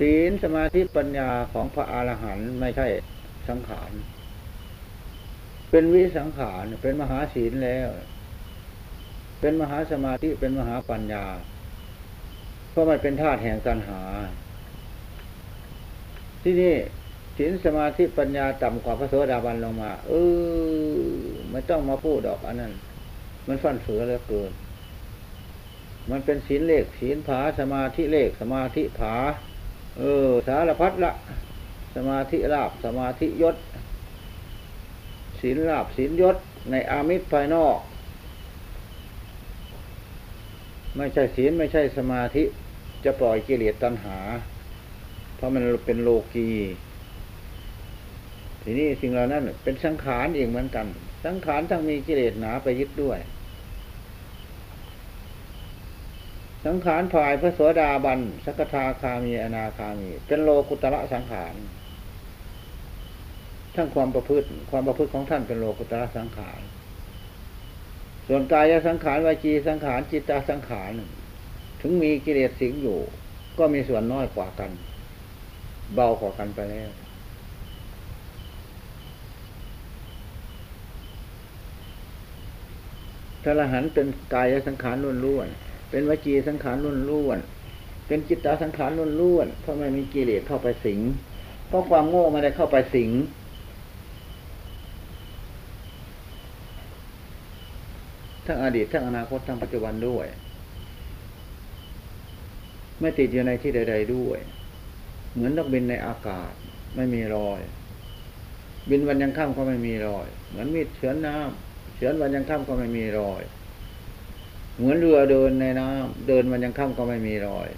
ศีลสมาธิปัญญาของพระอรหันต์ไม่ใช่สังขาร เป็นวิสังขาร เป็นมหาศีลแล้ว เป็นมหาสมาธิ เป็นมหาปัญญา เพราะมันเป็นธาตุแห่งตัณหา ที่นี่ศีลสมาธิปัญญาต่ำกว่าพระโสดาบันลงมา เออไม่ต้องมาพูดดอกอันนั้น มันฟันเฟือเหลือเกิน มันเป็นศีลเลขศีลผาสมาธิเลขสมาธิผา เออ สารพัดละ สมาธิลาบสมาธิยศศีลลาบศีลยศ ในอามิตรภายนอก ไม่ใช่ศีลไม่ใช่สมาธิจะปล่อยกิเลสตัณหา เพราะมันเป็นโลกีทีนี้สิ่งเหล่านั้นเป็นสังขารเองเหมือนกัน สังขารทั้งมีกิเลสหนาไปยึดด้วย สังขารฝ่ายพระโสดาบันสักทาคามีอนาคามี เป็นโลกุตระสังขารทั้งความประพฤติ ความประพฤติของท่านเป็นโลกุตระสังขาร ส่วนกายสังขารวาจีสังขารจิตตสังขาร ถึงมีกิเลสสิงอยู่ ก็มีส่วนน้อยกว่ากัน เบากว่ากันไปแล้วพระรหันต์เป็นกายสังขารล้วนๆ เป็นวจีสังขารล้วนๆเป็นจิตตสังขารล้วนๆเพราะไม่มีกิเลสเข้าไปสิง เพราะความโง่ไม่ได้เข้าไปสิง ทั้งอดีตทั้งอนาคตทั้งปัจจุบันด้วย ไม่ติดอยู่ในที่ใด ๆด้วย เหมือนนกบินในอากาศ ไม่มีรอย บินวันยังค่ำก็ไม่มีรอย เหมือนมีดเฉือนน้ำเฉือนวันยังค่ำก็ไม่มีรอย เหมือนเรือเดินในน้ำเดินวันยังค่ำก็ไม่มีรอย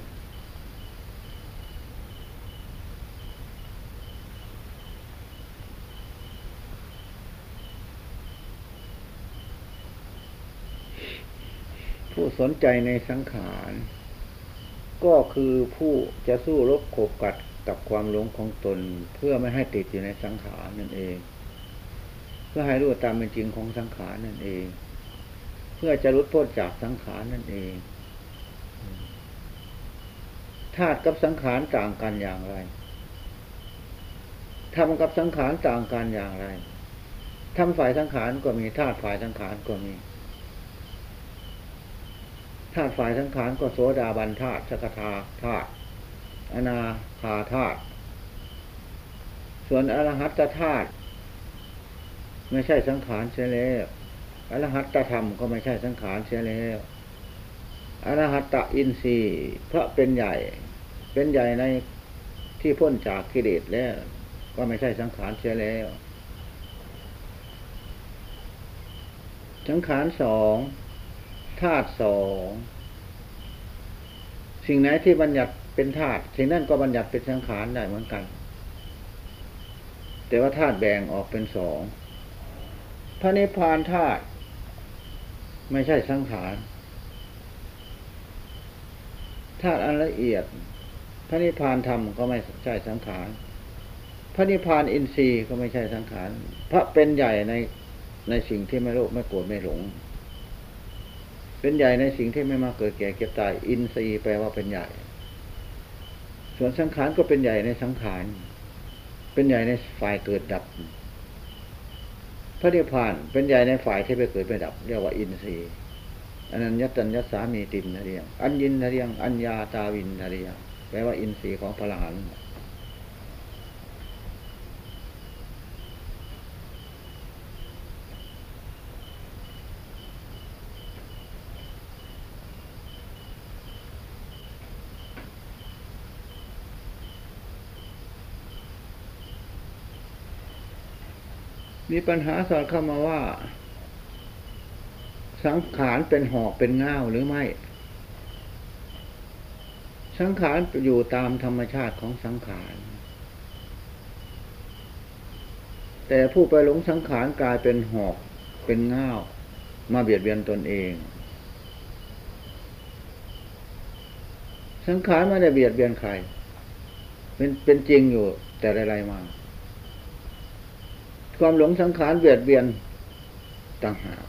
ผู้สนใจในสังขาร ก็คือผู้จะสู้รบขกกัดกับความหลงของตนเพื่อไม่ให้ติดอยู่ในสังขารนั่นเอง เพื่อให้รู้ตามเป็นจริงของสังขารนั่นเอง พื่อจะรุดพ้นจากสังขารนั่นเองธาตุกับสังขารต่างกันอย่างไรทำกับสังขารต่างกันอย่างไรทำฝ่ายสังขารก็มีธาตุฝ่ายสังขารก็มีธาตุฝ่ายสังขารก็โสดาบันธาตุสกทาธาตุอนาคาธาตุส่วนอรหัตธาตุไม่ใช่สังขารเสียแล้ว อรหัตตธรรมก็ไม่ใช่สังขารเสียแล้วอรหัตตอินทรีย์พระเป็นใหญ่ เป็นใหญ่ในที่พ้นจากกิเลสแล้ว ก็ไม่ใช่สังขารเสียแล้ว สังขารสองธาตุสองสิ่งไหนที่บัญญัติเป็นธาตุสิ่งนั้นก็บัญญัติเป็นสังขารได้เหมือนกัน แต่ว่าธาตุแบ่งออกเป็นสองพระนิพพานธาตุ ไม่ใช่สังขารธาตุอันละเอียด พระนิพพานธรรมก็ไม่ใช่สังขาร พระนิพพานอินทรีย์ก็ไม่ใช่สังขาร พระเป็นใหญ่ในในสิ่งที่ไม่โลภไม่โกรธไม่หลง เป็นใหญ่ในสิ่งที่ไม่มาเกิดแก่เก็บตาย อินทรีย์แปลว่าเป็นใหญ่ ส่วนสังขารก็เป็นใหญ่ในสังขาร เป็นใหญ่ในฝ่ายเกิดดับ พระนิพพานเป็นใหญ่ในฝ่ายที่ไปเกิดไปดับ เรียกว่าอินทรีย์อันนั้นยัตัญยัสามีตินทะเรียง อัญญินทะเรียง อัญญาตาวินทะเรียงแปลว่าอินทรีย์ของพระรหันต์ มีปัญหาสอดเข้ามาว่า สังขารเป็นหอกเป็นง่าวหรือไม่ สังขารอยู่ตามธรรมชาติของสังขาร แต่ผู้ไปหลงสังขารกลายเป็นหอกเป็นง่าวมาเบียดเบียนตนเอง สังขารไม่ได้เบียดเบียนใคร เป็นเป็นจริงอยู่แต่ไรๆมา ความหลงสังขารเบียดเบียนต่างหาก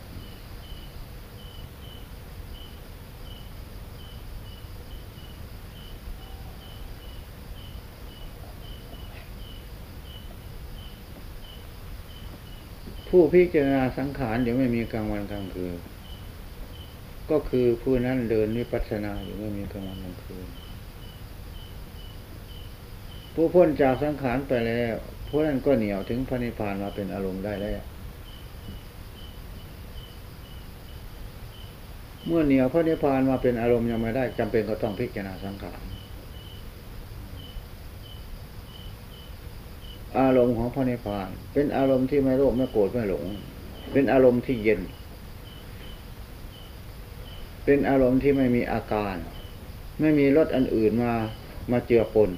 ผู้พิจารณาสังขารอยู่ไม่มีกลางวันกลางคืน ก็คือผู้นั้นเดินวิปัสสนาอยู่ไม่มีกลางวันกลางคืน ผู้พ้นจากสังขารไปแล้ว ผู้นั้นก็เหนียวถึงพระนิพพานมาเป็นอารมณ์ได้แล้วเมื่อเหนียวพระนิพพานมาเป็นอารมณ์ยังไม่ได้จำเป็นก็ต้องพิจารณาสังขารอารมณ์ของพระนิพพาน เป็นอารมณ์ที่ไม่โลภไม่โกรธไม่หลง เป็นอารมณ์ที่เย็น เป็นอารมณ์ที่ไม่มีอาการ ไม่มีรสอันอื่นมามาเจือปน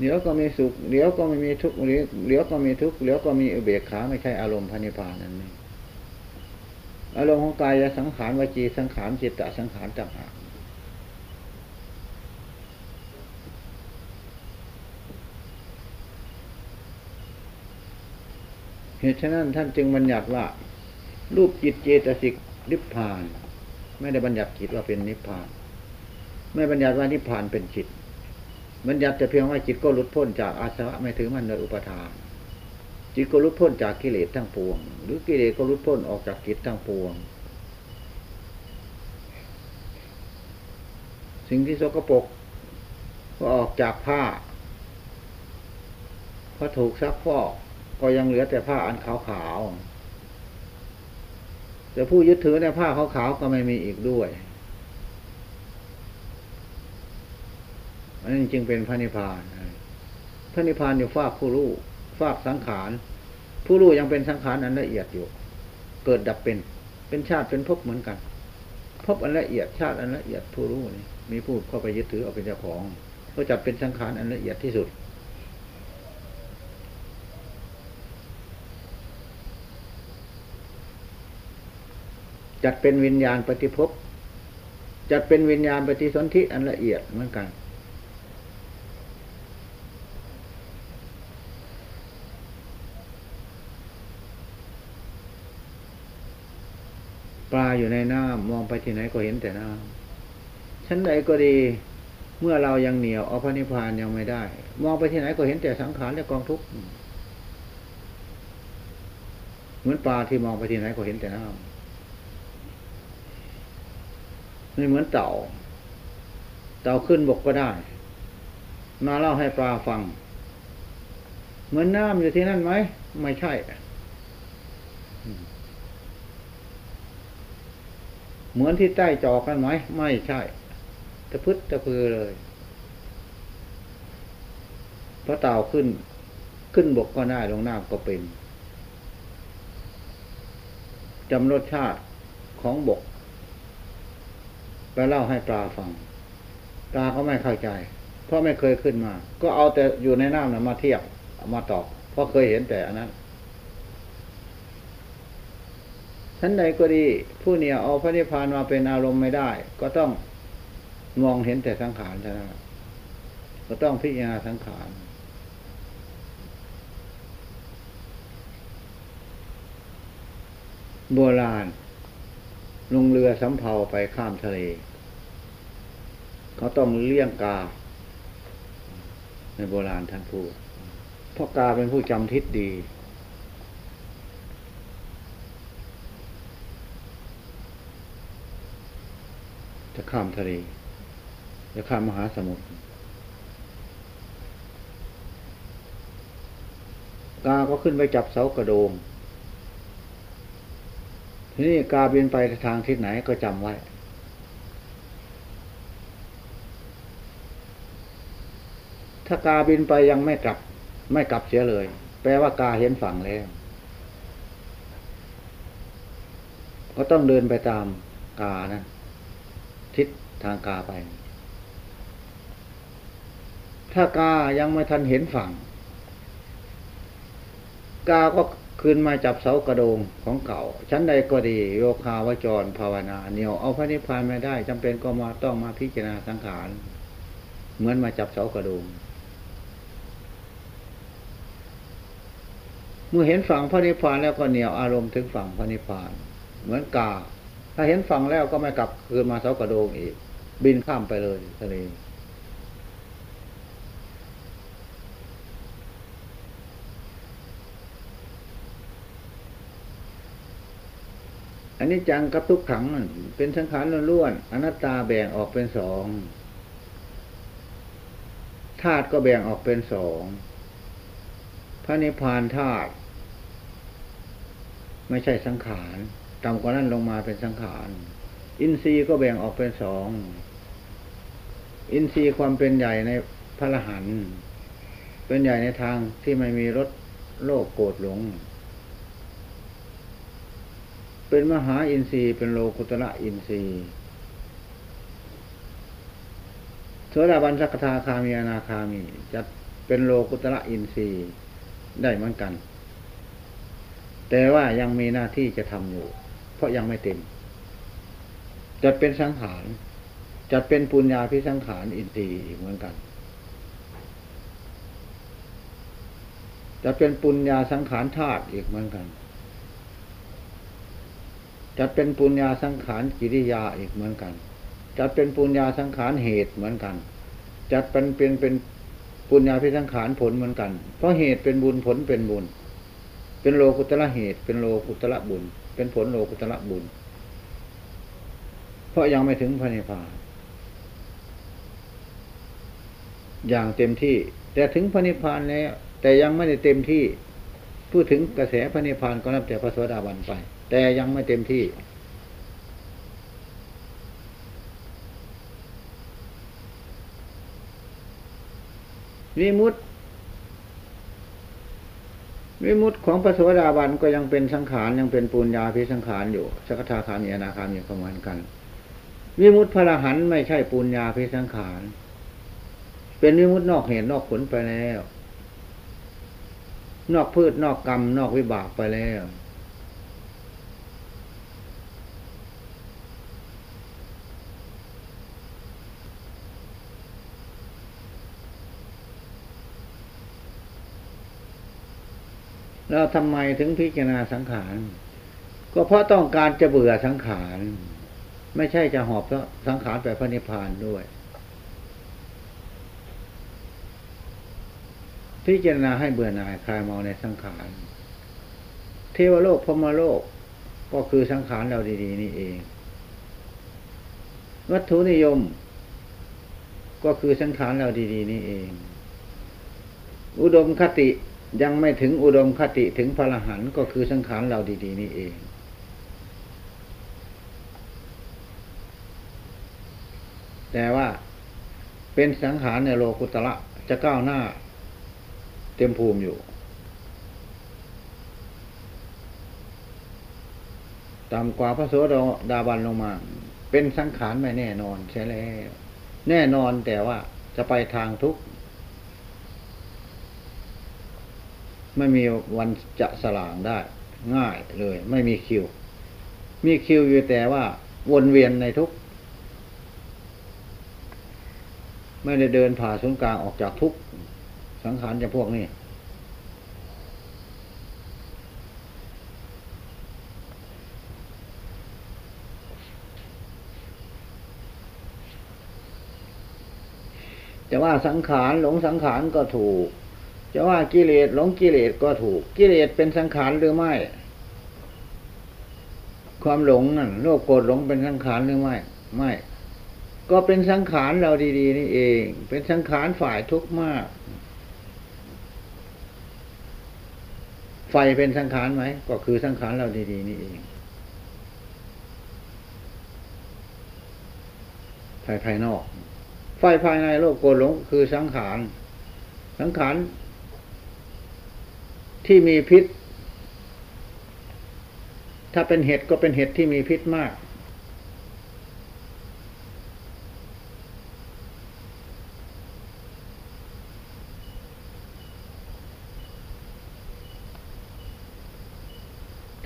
เดี๋ยวก็มีสุข เดี๋ยวก็ไม่มีทุกข์เดี๋ยวก็มีทุกข์เดี๋ยวก็มีอุเบกขาไม่ใช่อารมณ์พระนิพพานนั่นเองอารมณ์ของกายสังขารวจีสังขารจิตตสังขารต่างหากเหตุฉะนั้นท่านจึงบัญญัติว่า รูปจิตเจตสิกนิพพาน ไม่ได้บัญญัติจิตว่าเป็นนิพพาน ไม่บัญญัติว่านิพพานเป็นจิต มันยัดแต่เพียงว่าจิตก็หลุดพ้นจากอาสวะไม่ถือมันในอุปทาน จิตก็หลุดพ้นจากกิเลสทั้งปวง หรือกิเลสก็หลุดพ้นออกจากจิตทั้งปวง สิ่งที่สกปรกก็ออกจากผ้าพอถูกซักฟอกก็ยังเหลือแต่ผ้าอันขาวๆแต่ผู้ยึดถือในผ้าขาวๆก็ไม่มีอีกด้วยันนี้จึงเป็นพระนิพพานพระนิพพานอยู่ฟากผู้รู้ฟากสังขารผู้รู้ยังเป็นสังขารอันละเอียดอยู่ เกิดดับเป็น เป็นชาติเป็นภพเหมือนกันภพอันละเอียดชาติอันละเอียดผู้รู้นี่มีผู้เข้าไปยึดถือเอาเป็นเจ้าของก็จับเป็นสังขารอันละเอียดที่สุดจัดเป็นวิญญาณปฏิภพจัดเป็นวิญญาณปฏิสนธิอันละเอียดเหมือนกัน ปลาอยู่ในน้ำมองไปที่ไหนก็เห็นแต่น้ำชั้นใดก็ดี เมื่อเรายังเหนียวเอาพระนิพพานยังไม่ได้ มองไปที่ไหนก็เห็นแต่สังขารและกองทุกข์เหมือนปลาที่มองไปที่ไหนก็เห็นแต่น้ำไม่เหมือนเต่า เต่าขึ้นบกก็ได้ มาเล่าให้ปลาฟัง เหมือนน้ำอยู่ที่นั่นไหม ไม่ใช่ เหมือนที่ใต้จอกันไหม ไม่ใช่ตะพึดตะพือเลย พระเต่าขึ้น ขึ้นบกก็ได้ลงน้ำก็เป็นจำรสชาติของบก ไปเล่าให้ปลาฟัง ปลาเขาไม่เข้าใจ เพราะไม่เคยขึ้นมา ก็เอาแต่อยู่ในน้ำนะมาเทียบมาตอบ เพราะเคยเห็นแต่อันนั้น ท่านใดก็ดี ผู้เนี่ยเอาพระนิพพานมาเป็นอารมณ์ไม่ได้ ก็ต้องมองเห็นแต่สังขารเท่านั้นก็ต้องพิจารณาสังขารโบราณลงเรือสำเภาไปข้ามทะเล เขาต้องเลี้ยงกา ในโบราณท่านพูดเพราะกาเป็นผู้จำทิศดี จะข้ามทะเล จะข้ามมหาสมุทรกาก็ขึ้นไปจับเสากระโดง ทีนี้กาบินไปทางทิศไหนก็จำไว้ ถ้ากาบินไปยังไม่กลับ ไม่กลับเสียเลย แปลว่ากาเห็นฝั่งแล้ว ก็ต้องเดินไปตามกานั้น ทางกาไป ถ้ากายังไม่ทันเห็นฝั่ง กาก็คืนมาจับเสากระโดงของเก่า ชั้นใดก็ดีโยคาวจรภาวนาเหนียวเอาพระนิพพานไม่ได้จำเป็นก็มาต้องมาพิจารณาสังขาร เหมือนมาจับเสากระโดง เมื่อเห็นฝั่งพระนิพพานแล้วก็เหนียวอารมณ์ถึงฝั่งพระนิพพาน เหมือนกา ถ้าเห็นฝั่งแล้วก็ไม่กลับคืนมาเสากระโดงอีก บินข้ามไปเลยทะเลอันนี้จังกับทุกขังเป็นสังขารล้วนๆอนัตตาแบ่งออกเป็นสองธาตุก็แบ่งออกเป็นสองพระนิพพานธาตุไม่ใช่สังขารต่ำกว่านั้นลงมาเป็นสังขาร อินทรีย์ก็แบ่งออกเป็นสอง อินทรีย์ความเป็นใหญ่ในพระรหันเป็นใหญ่ในทางที่ไม่มีรถโลกโกรธหลง เป็นมหาอินทรีย์เป็นโลกุตระอินทรีย์โสดาบันสักทาคามีอนาคามีจะเป็นโลกุตระอินทรีย์ได้เหมือนกัน แต่ว่ายังมีหน้าที่จะทำอยู่ เพราะยังไม่เต็มจะเป็นสังขาร จะเป็นปุญญาพิสังขารอินทรีย์เหมือนกัน จะเป็นปุญญาสังขารธาตุอีกเหมือนกัน จะเป็นปุญญาสังขารกิริยาอีกเหมือนกัน จะเป็นปุญญาสังขารเหตุเหมือนกัน จะเป็นเป็นเป็นปุญญาพิสังขารผลเหมือนกัน เพราะเหตุเป็นบุญผลเป็นบุญ เป็นโลกุตละเหตุ เป็นโลกุตละบุญ เป็นผลโลกุตละบุญ เพราะยังไม่ถึงพระนิพพาน อย่างเต็มที่ แต่ถึงพระนิพพานแล้ว แต่ยังไม่ได้เต็มที่ พูดถึงกระแสพระนิพพานก็นับแต่พระสวสดาบันไป แต่ยังไม่เต็มที่ วิมุตวิมุตของพระสวสดาบันก็ยังเป็นสังขารยังเป็นปุญญาพิสังขารอยู่สกทาคามีอนาคามีประมาณกัน วิมุตพระรหันไม่ใช่ปุญญาพิสังขาร เป็นวิมุตนอกเหตุนอกผลไปแล้ว นอกพืชนอกกรรม นอกวิบากไปแล้ว เราทำไมถึงพิจารณาสังขาร ก็เพราะต้องการจะเบื่อสังขาร ไม่ใช่จะหอบสังขารไปพระนิพพานด้วย พิจารณาให้เบื่อหน่ายคลายเมาในสังขารเทวโลกพมโลกก็คือสังขารเราดี ๆ นี่เอง วัตถุนิยม ก็คือสังขารเราดี ๆ นี่เอง อุดมคติยังไม่ถึงอุดมคติถึงพระรหันก็คือสังขารเราดี ๆ นี่เอง แต่ว่าเป็นสังขารในโลกุตระจะก้าวหน้า เต็มภูมิอยู่ต่ำกว่าพระโสดาบันลงมา เป็นสังขารไม่แน่นอนใช่แล้วแน่นอนแต่ว่าจะไปทางทุกข์ไม่มีวันจะสลางได้ ง่ายเลย ไม่มีคิว มีคิวอยู่แต่ว่า วนเวียนในทุกไม่ได้เดินผ่าศูนย์กลางออกจากทุก สังขารจะพวกนี้แต่ว่าสังขารหลงสังขารก็ถูก จะว่ากิเลสหลงกิเลสก็ถูก กิเลสเป็นสังขารหรือไม่ ความหลงนั่นโลภโกรธหลงเป็นสังขารหรือไม่ ไม่ ก็เป็นสังขารเราดี ๆ นี่เอง เป็นสังขารฝ่ายทุกข์มาก ไฟเป็นสังขารไหม ก็คือสังขารเราดี ๆ นี่เองไฟภายนอก ไฟภายในโลกโกหลงคือสังขาร สังขารที่มีพิษ ถ้าเป็นเห็ดก็เป็นเห็ดที่มีพิษมาก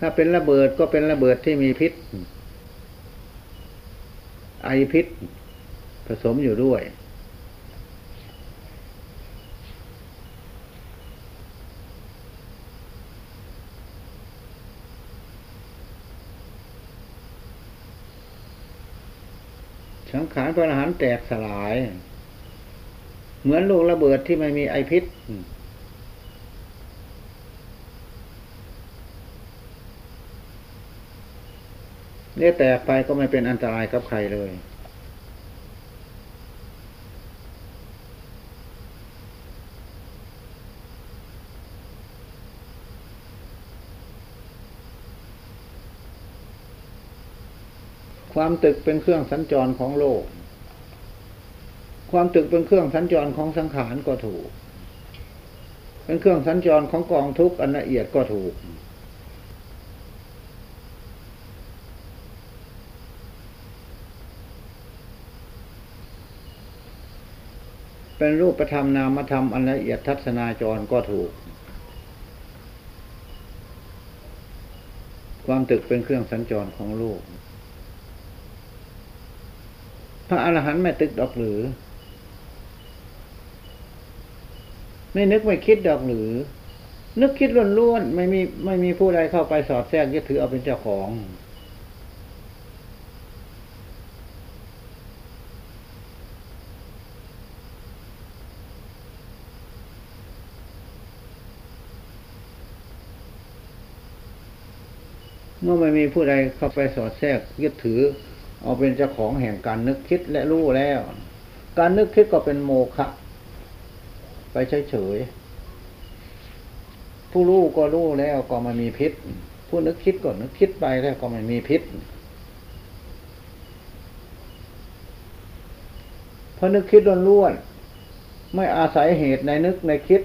ถ้าเป็นระเบิดก็เป็นระเบิดที่มีพิษ ไอพิษ ผสมอยู่ด้วย สังขารพระอรหันต์แตกสลาย เหมือนลูกระเบิดที่ไม่มีไอพิษ เนี่ยแตกไปก็ไม่เป็นอันตรายกับใครเลย ความตึกเป็นเครื่องสัญจรของโลก ความตึกเป็นเครื่องสัญจรของสังขารก็ถูก เป็นเครื่องสัญจรของกองทุกข์อันละเอียดก็ถูก เป็นรูปธรรมนามธรรมอันละเอียดทัศนาจรก็ถูก ความตึกเป็นเครื่องสัญจรของโลกพระอรหันต์ไม่ตึกดอกหรือ ไม่นึกไม่คิดดอกหรือ นึกคิดล้วนๆไม่มีไม่มีผู้ใดเข้าไปสอดแทรกยึดถือเอาเป็นเจ้าของ เมื่อไม่มีผู้ใดเข้าไปสอดแทรกยึดถือ เอาเป็นเจ้าของแห่งการนึกคิดและรู้แล้ว การนึกคิดก็เป็นโมฆะไปเฉยๆผู้รู้ก็รู้แล้วก็ไม่มีพิษ ผู้นึกคิดก็นึกคิดไปแล้วก็ไม่มีพิษเพราะนึกคิดล้วนๆไม่อาศัยเหตุในนึกในคิด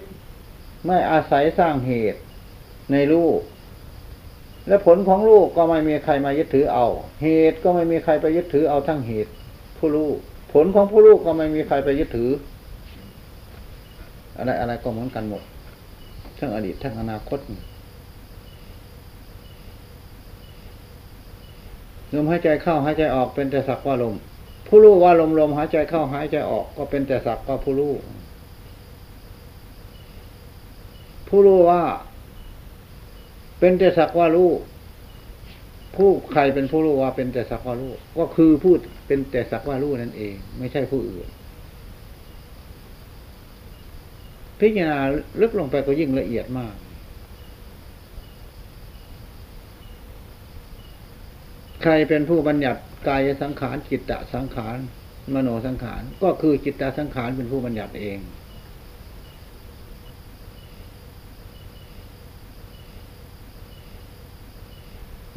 ไม่อาศัยสร้างเหตุในรู้ และผลของลูกก็ไม่มีใครมายึดถือเอา เหตุก็ไม่มีใครไปยึดถือเอาทั้งเหตุ ผู้ลูกผลของผู้ลูกก็ไม่มีใครไปยึดถือ อะไรอะไรก็เหมือนกันหมด ทั้งอดีตทั้งอนาคตลมหายใจเข้าหายใจออกเป็นแต่สักว่าลม ผู้รู้ว่าลมลมหายใจเข้าหายใจออก ก็เป็นแต่สักว่าผู้รู้ผู้รู้ว่า เป็นแต่สักว่ารู้ผู้ใครเป็นผู้รู้ว่าเป็นแต่สักว่ารู้ก็คือพูดเป็นแต่สักว่ารู้นั่นเอง ไม่ใช่ผู้อื่น พิจารณาลึกลงไปก็ยิ่งละเอียดมาก ใครเป็นผู้บัญญัติกายสังขารจิตตสังขาร มโนสังขาร ก็คือจิตตสังขารเป็นผู้บัญญัติเอง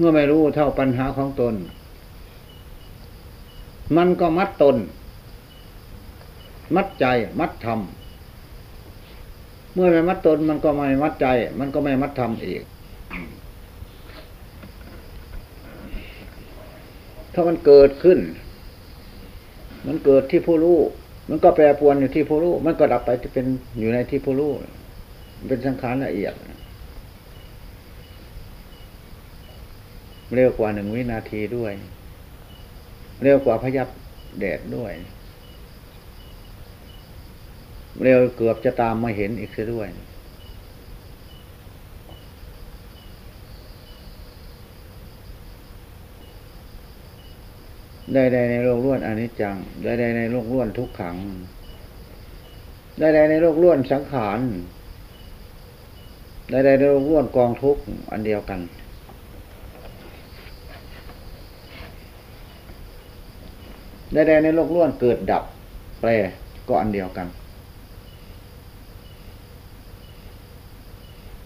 มื่อไม่รู้เท่าปัญหาของตน มันก็มัดตน มัดใจ มัดธรรม เมื่อไม่มัดตน มันก็ไม่มัดใจ มันก็ไม่มัดธรรมอีก ถ้ามันเกิดขึ้น มันเกิดที่ผู้รู้ มันก็แปรปวนอยู่ที่ผู้รู้ มันก็ดับไปที่เป็นอยู่ในที่ผู้รู้ เป็นสังขารละเอียด เร็วกว่าหนึ่งวินาทีด้วย เร็วกว่าพยับแดดด้วย เร็วเกือบจะตามมาเห็นอีกเสียด้วยใดๆในโลกล้วนอนิจจังใดๆในโลกล้วนทุกขังใดๆในโลกล้วนสังขารใดๆในโลกล้วนกองทุกอันเดียวกัน ใดๆในโลกล้วนเกิดดับ แปรก็อันเดียวกัน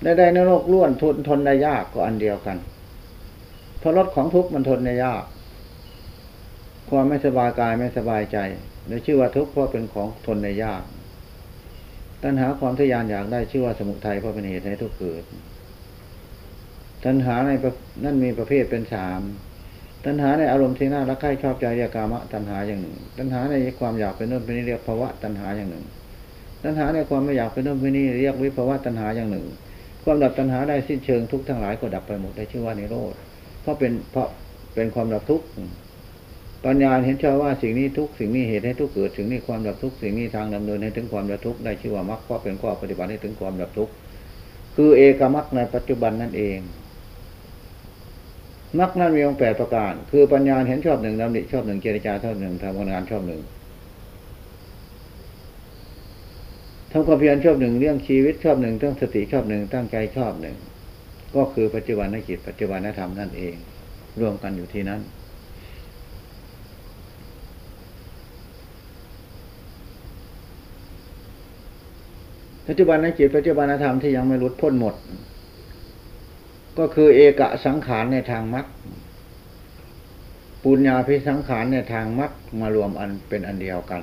ใดๆในโลกล้วนทนทนได้ยากก็อันเดียวกันเพราะรถของทุกข์มันทนได้ยาก ความไม่สบายกายไม่สบายใจในชื่อว่าทุกข์เพราะเป็นของทนได้ยาก ตัณหาความทยานอยากได้ชื่อว่าสมุทัยเพราะเป็นเหตุให้ทุกข์เกิด ตัณหาในนั่นมีประเภทเป็นสาม ตัณหาในอารมณ์ที่น่ารักใคร่ชอบใจเรียกกามะตัณหาอย่างหนึ่ง ตัณหาในความอยากเป็นโน่นเป็นนี่เรียกภาวะตัณหาอย่างหนึ่ง ตัณหาในความไม่อยากเป็นโน่นเป็นนี่เรียกวิภาวะตัณหาอย่างหนึ่ง ความดับตัณหาได้สิ้นเชิงทุกทั้งหลายก็ดับไปหมดได้ชื่อว่านิโรธ เพราะเป็นเพราะเป็นความดับทุกข์ปัญญาเห็นชอบว่าสิ่งนี้ทุกสิ่งนี้เหตุให้ทุกเกิดสิ่งนี้ความดับทุกสิ่งนี้ทางดำเนินให้ถึงความดับทุกได้ชื่อว่ามรรคเพราะเป็นข้อปฏิบัติให้ถึงความดับทุกคือเอกมรรคในปัจจุบันนั่นเอง มรรคนั้นมีองค์แปดประการ คือปัญญาเห็นชอบหนึ่งดำริชอบหนึ่งเจรจาชอบหนึ่งทำงานชอบหนึ่งทำความเพียรชอบหนึ่งเรื่องชีวิตชอบหนึ่งตั้งสติชอบหนึ่งตั้งใจชอบหนึ่งก็คือปัจจุบันนจิตปัจจุบันนธรรมนั่นเอง รวมกันอยู่ที่นั้น ปัจจุบันนจิตปัจจุบันธรรมที่ยังไม่รุดพ้นหมด ก็คือเอกสังขารในทางมรรคปุญญาพิสังขารในทางมรรคมารวมอันเป็นอันเดียวกัน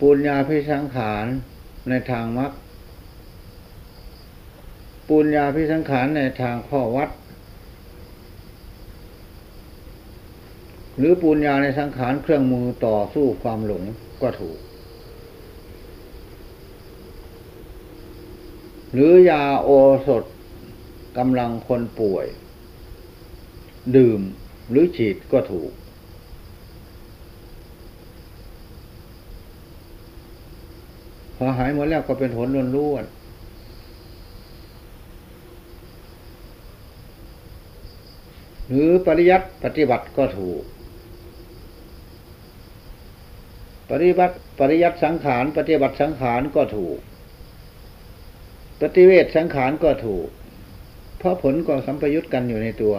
ปุญญาพิสังขารในทางมรรคปุญญาพิสังขารในทางข้อวัด หรือปุญญาในสังขารเครื่องมือต่อสู้ความหลงก็ถูก หรือยาโอสถกำลังคนป่วย ดื่มหรือฉีดก็ถูก พอหายหมดแล้วก็เป็นผลล้วนหรือปริยัติปฏิบัติก็ถูก ปฏิบัติปริยัติสังขาร ปฏิบัติสังขารก็ถูก ปฏิเวทสังขารก็ถูก เพราะผลก็สัมปยุตกันอยู่ในตัว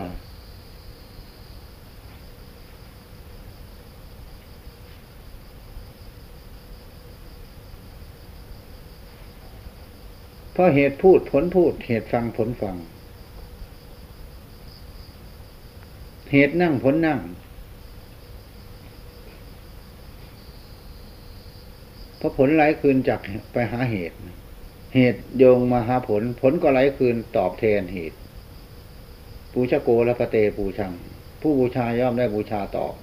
เพราะเหตุพูดผลพูด เหตุฟังผลฟัง เหตุนั่งผลนั่ง เพราะผลไหลคืนจากไปหาเหตุ เหตุโยงมาหาผล ผลก็ไหลคืนตอบแทนเหตุ ปูชาโกและพระเตปูชัง ผู้บูชาย่อมได้บูชาตอบ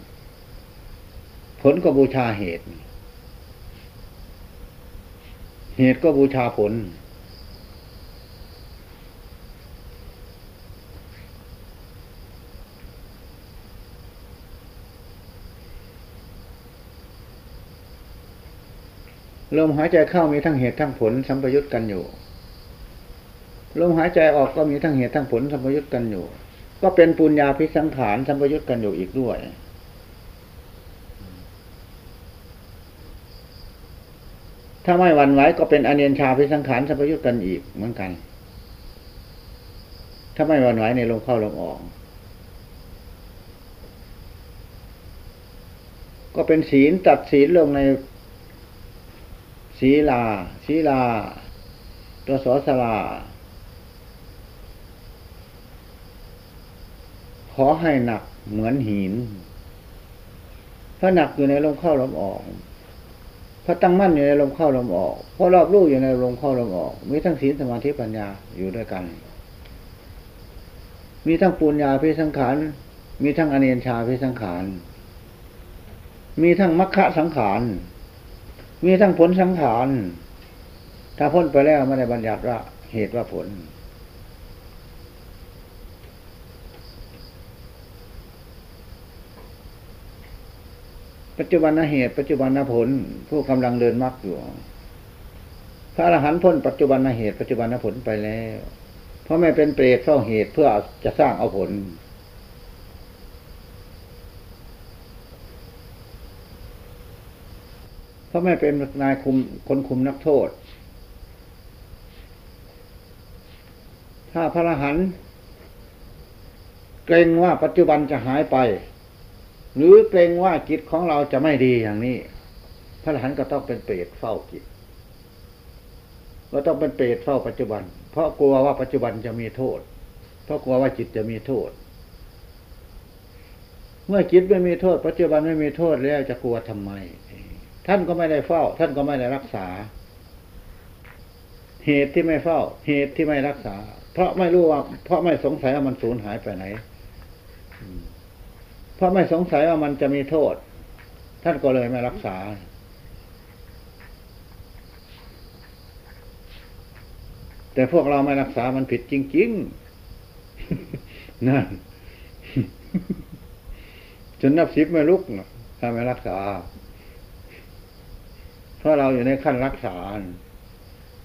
ผลก็บูชาเหตุ เหตุก็บูชาผล ลมหายใจเข้ามีทั้งเหตุทั้งผลสัมปยุตกันอยู่ ลมหายใจออกก็มีทั้งเหตุทั้งผลสัมปยุตกันอยู่ ก็เป็นปุญญาพิสังขารสัมปยุตกันอยู่อีกด้วย ถ้าไม่หวั่นไหวก็เป็นอเนียนชาพิสังขารสัมปยุตกันอีกเหมือนกัน ถ้าไม่หวั่นไหวในลมเข้าลมออก ก็เป็นศีลตัดศีลลงใน ศีลาศีลา ตัวสอสลา ขอให้หนักเหมือนหิน พระหนักอยู่ในลมเข้าลมออก พระตั้งมั่นอยู่ในลมเข้าลมออก พระรอบรู้อยู่ในลมเข้าลมออก มีทั้งศีลสมาธิปัญญาอยู่ด้วยกัน มีทั้งปุญญาพิสังขาร มีทั้งอเนนชาพิสังขาร มีทั้งมัคคะสังขาร มีทั้งผลสังขาร ถ้าพ้นไปแล้วไม่ได้บัญญัติว่าเหตุว่าผล ปัจจุบันนเหตุ ปัจจุบันนผล ผู้กำลังเดินมรรคอยู่ พระอรหันต์พ้นปัจจุบันนเหตุ ปัจจุบันผลไปแล้ว เพราะไม่เป็นเปรตเฝ้าเหตุเพื่อจะสร้างเอาผล เพราไม่เป็นนายคุมคนคุมนักโทษ ถ้าพระรหันต์เกรงว่าปัจจุบันจะหายไป หรือเกรงว่าจิตของเราจะไม่ดีอย่างนี้ พระรหันต์ก็ต้องเป็นเปรตเฝ้าจิตก็ต้องเป็นเปรตเฝ้าปัจจุบัน เพราะกลัวว่าปัจจุบันจะมีโทษ เพราะกลัวว่าจิตจะมีโทษ เมื่อจิตไม่มีโทษ ปัจจุบันไม่มีโทษแล้วจะกลัวทำไม ท่านก็ไม่ได้เฝ้า ท่านก็ไม่ได้รักษา เหตุที่ไม่เฝ้า เหตุที่ไม่รักษา เพราะไม่รู้ว่า เพราะไม่สงสัยว่ามันสูญหายไปไหน เพราะไม่สงสัยว่ามันจะมีโทษ ท่านก็เลยไม่รักษาแต่พวกเราไม่รักษามันผิดจริงๆ นั่น จนนับสิบไม่ลุกถ้าไม่รักษา เพราะเราอยู่ในขั้นรักษา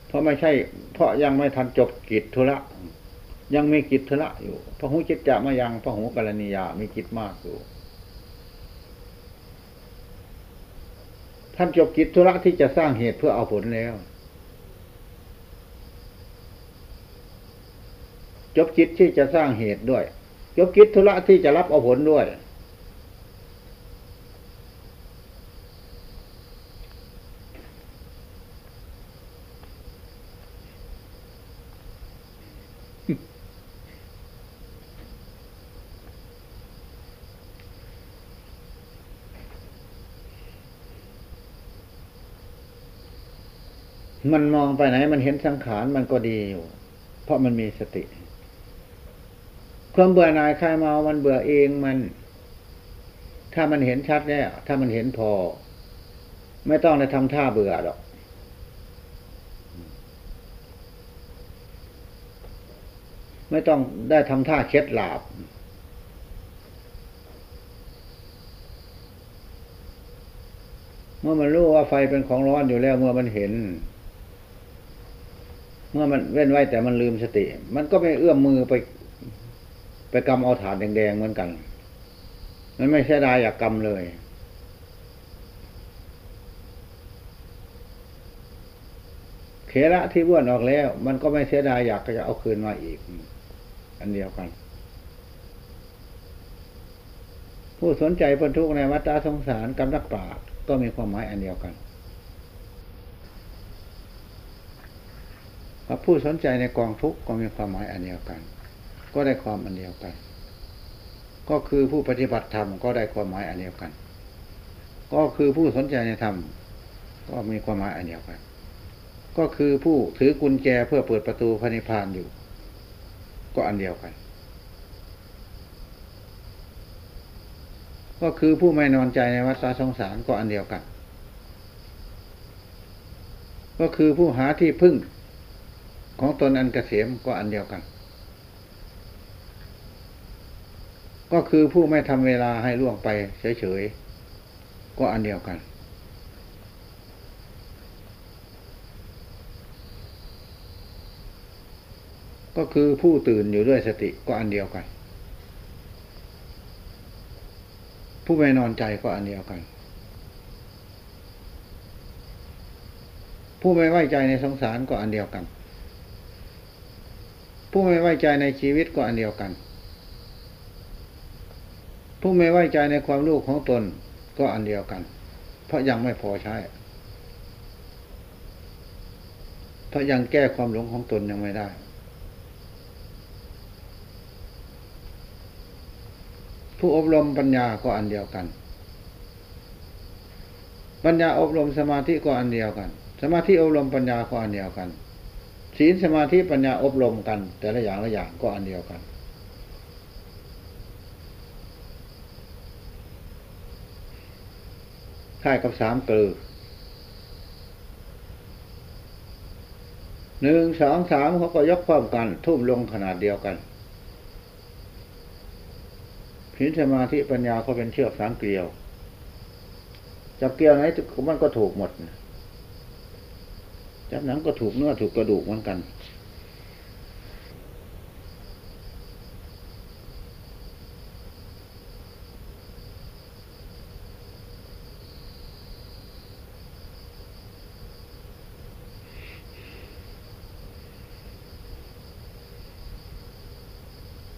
เพราะไม่ใช่ เพราะยังไม่ทันจบกิจธุระ ยังมีกิจธุระอยู่พระหูจิตจะมายังพระหูกรณียามีกิจมากอยู่ ท่านจบกิจธุระที่จะสร้างเหตุเพื่อเอาผลแล้ว จบกิจที่จะสร้างเหตุด้วย จบกิจธุระที่จะรับเอาผลด้วย มันมองไปไหน มันเห็นสังขารมันก็ดีอยู่ เพราะมันมีสติ ความเบื่อหน่ายคลายเมามันเบื่อเองมัน ถ้ามันเห็นชัดแล้วถ้ามันเห็นพอ ไม่ต้องได้ทำท่าเบื่อหรอกไม่ต้องได้ทำท่าเคล็ดหลาบ เมื่อมันรู้ว่าไฟเป็นของร้อนอยู่แล้วเมื่อมันเห็น เมื่อมันเว้นไว้แต่มันลืมสติ มันก็ไม่เอื้อมมือไปไปกำเอาถาดแดงๆเหมือนกัน มันไม่ใช่ดายอยากกำเลย เขระที่บ้วนออกแล้ว มันก็ไม่เสียดายอยากจะเอาคืนมาอีก อันเดียวกัน ผู้สนใจพ้นทุกในวัฏสงสารกำลักปราดก็มีความหมายอันเดียวกัน ผู้สนใจในกองทุกข์ก็มีความหมายอันเดียวกัน ก็ได้ความอันเดียวกัน ก็คือผู้ปฏิบัติธรรมก็ได้ความหมายอันเดียวกัน ก็คือผู้สนใจในธรรมก็มีความหมายอันเดียวกัน ก็คือผู้ถือกุญแจเพื่อเปิดประตูพระนิพพานอยู่ ก็อันเดียวกัน ก็คือผู้ไม่นอนใจในวัฏสงสารก็อันเดียวกัน ก็คือผู้หาที่พึ่ง ของตนอันเกษมก็อันเดียวกัน ก็คือผู้ไม่ทำเวลาให้ล่วงไปเฉยๆ ก็อันเดียวกัน ก็คือผู้ตื่นอยู่ด้วยสติก็อันเดียวกัน ผู้ไม่นอนใจก็อันเดียวกันผู้ไม่ไว้ใจในสงสารก็อันเดียวกัน ผู้ไม่ไว้ใจในชีวิตก็อันเดียวกัน ผู้ไม่ไว้ใจในความรู้ของตนก็อันเดียวกัน เพราะยังไม่พอใช้ เพราะยังแก้ความหลงของตนยังไม่ได้ ผู้อบรมปัญญาก็อันเดียวกัน ปัญญาอบรมสมาธิก็อันเดียวกัน สมาธิอบรมปัญญาก็อันเดียวกัน ศีลสมาธิปัญญาอบรมกัน แต่ละอย่างละอย่างก็อันเดียวกันค่ายกับสามเกลือหนึ่งสองสามเขาก็ยกความกัน ทุ่มลงขนาดเดียวกันศีลสมาธิปัญญาก็เป็นเชือกสามเกลียวจับเกลียวไหนมันก็ถูกหมดนะ จับหนังก็ถูกเนื้อถูกกระดูกเหมือนกัน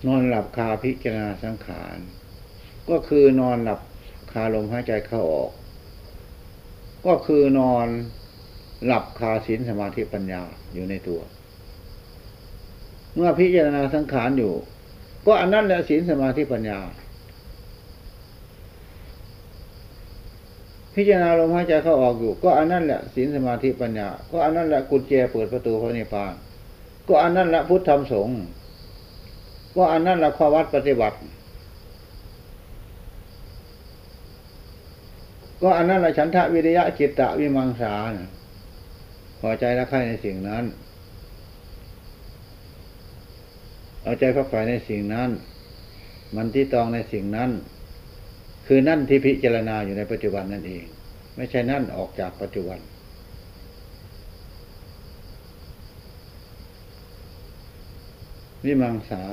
นอนหลับคาพิจารณาสังขาร ก็คือนอนหลับคาลมหายใจเข้าออก ก็คือนอน หลับคาศีลสมาธิปัญญาอยู่ในตัว เมื่อพิจารณาสังขารอยู่ ก็อันนั้นแหละศีลสมาธิปัญญา พิจารณาลมหายใจเข้าออกอยู่ ก็อันนั้นแหละศีลสมาธิปัญญา ก็อันนั้นแหละกุญแจเปิดประตูพระนิพพาน ก็อันนั้นแหละพุทธธรรมสงฆ์ก็อันนั้นแหละข้อวัดปฏิบัติก็อันนั้นแหละฉันทะวิริยะจิตตะวิมังสานะ พอใจรักใคร่ในสิ่งนั้น เอาใจพักฝ่ายในสิ่งนั้น มันที่ตองในสิ่งนั้น คือนั่นที่พิจารณาอยู่ในปัจจุบันนั่นเอง ไม่ใช่นั่นออกจากปัจจุบันวิมังสา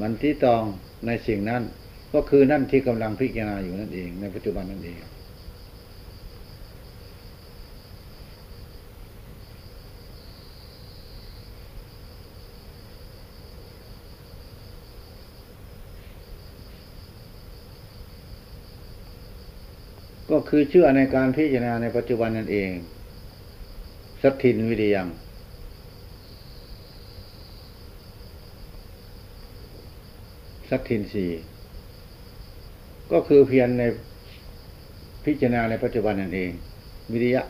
มันที่ตองในสิ่งนั้น ก็คือนั่นที่กำลังพิจารณาอยู่นั่นเอง ในปัจจุบันนั่นเอง ก็คือเชื่อในการพิจารณาในปัจจุบันนั่นเอง สัตทินวิริยัง สัตทินสี่ก็คือเพียรในพิจารณาในปัจจุบันนั่นเอง วิริยะ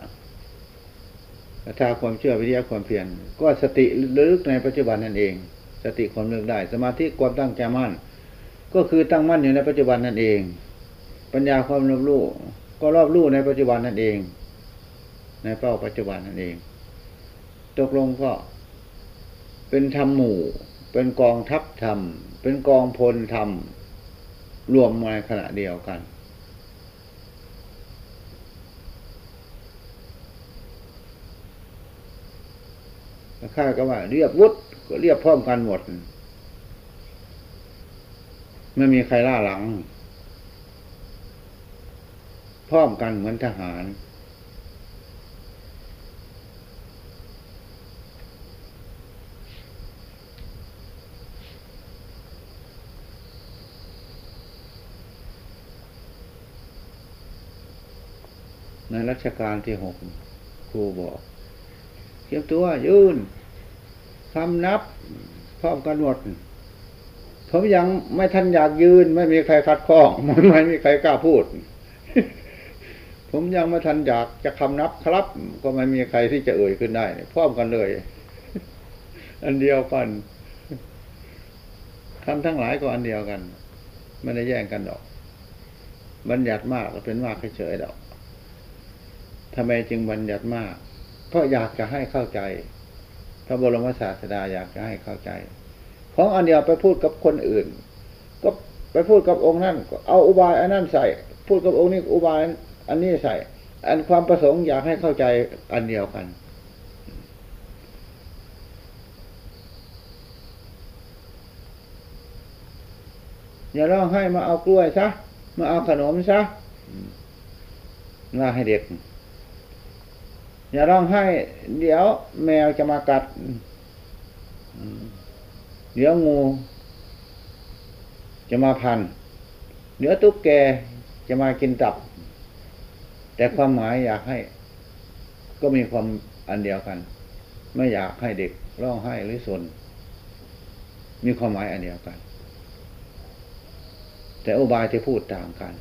ถ้าความเชื่อวิริยะความเพียรก็สติลึกในปัจจุบันนั่นเอง สติความลึกได้ สมาธิความตั้งใจมั่น ก็คือตั้งมั่นอยู่ในปัจจุบันนั่นเอง ปัญญาความรอบรู้ ก็รอบรู้ในปัจจุบันนั่นเอง ในเป้าปัจจุบันนั่นเอง ตกลงก็เป็นธรรมหมู่ เป็นกองทัพธรรม เป็นกองพลธรรม รวมมาขณะเดียวกัน ข้าก็ว่า เรียบวุฒก็เรียบพร้อมกันหมด ไม่มีใครล่าหลัง พร้อมกันเหมือนทหาร ในรัชกาลที่หกครูบอกเทียมตัวยืนคำนับพร้อมกันหมดผมยังไม่ทันอยากยืน ไม่มีใครคัดข้องไม่มีใครกล้าพูด ผมยังไม่ทันอยากจะคำนับครับ ก็ไม่มีใครที่จะเอ่ยขึ้นได้พร้อมกันเลย อันเดียวกันทำทั้งหลายก็อันเดียวกันไม่ได้แย่งกันดอก บัญญัติมากก็เป็นมากเฉยๆดอกทำไมจึงบัญญัติมาก เพราะอยากจะให้เข้าใจ พระบรมศาสดาอยากจะให้เข้าใจ ของอันเดียวไปพูดกับคนอื่น ก็ไปพูดกับองค์นั่นเอาอุบายอันนั้นใส่ พูดกับองค์นี้อุบาย อันนี้ใส่ อันความประสงค์อยากให้เข้าใจอันเดียวกันอย่าร้องให้มาเอากล้วยซะมาเอาขนมซะว่าให้เด็ก อย่าร้องให้ เดี๋ยวแมวจะมากัดเดี๋ยวงู จะมาพัน เดี๋ยวตุ๊กแกจะมากินตับ แต่ความหมายอยากให้ ก็มีความอันเดียวกัน ไม่อยากให้เด็กร้องไห้หรือสนมีความหมายอันเดียวกัน แต่อุบายที่พูดต่างกัน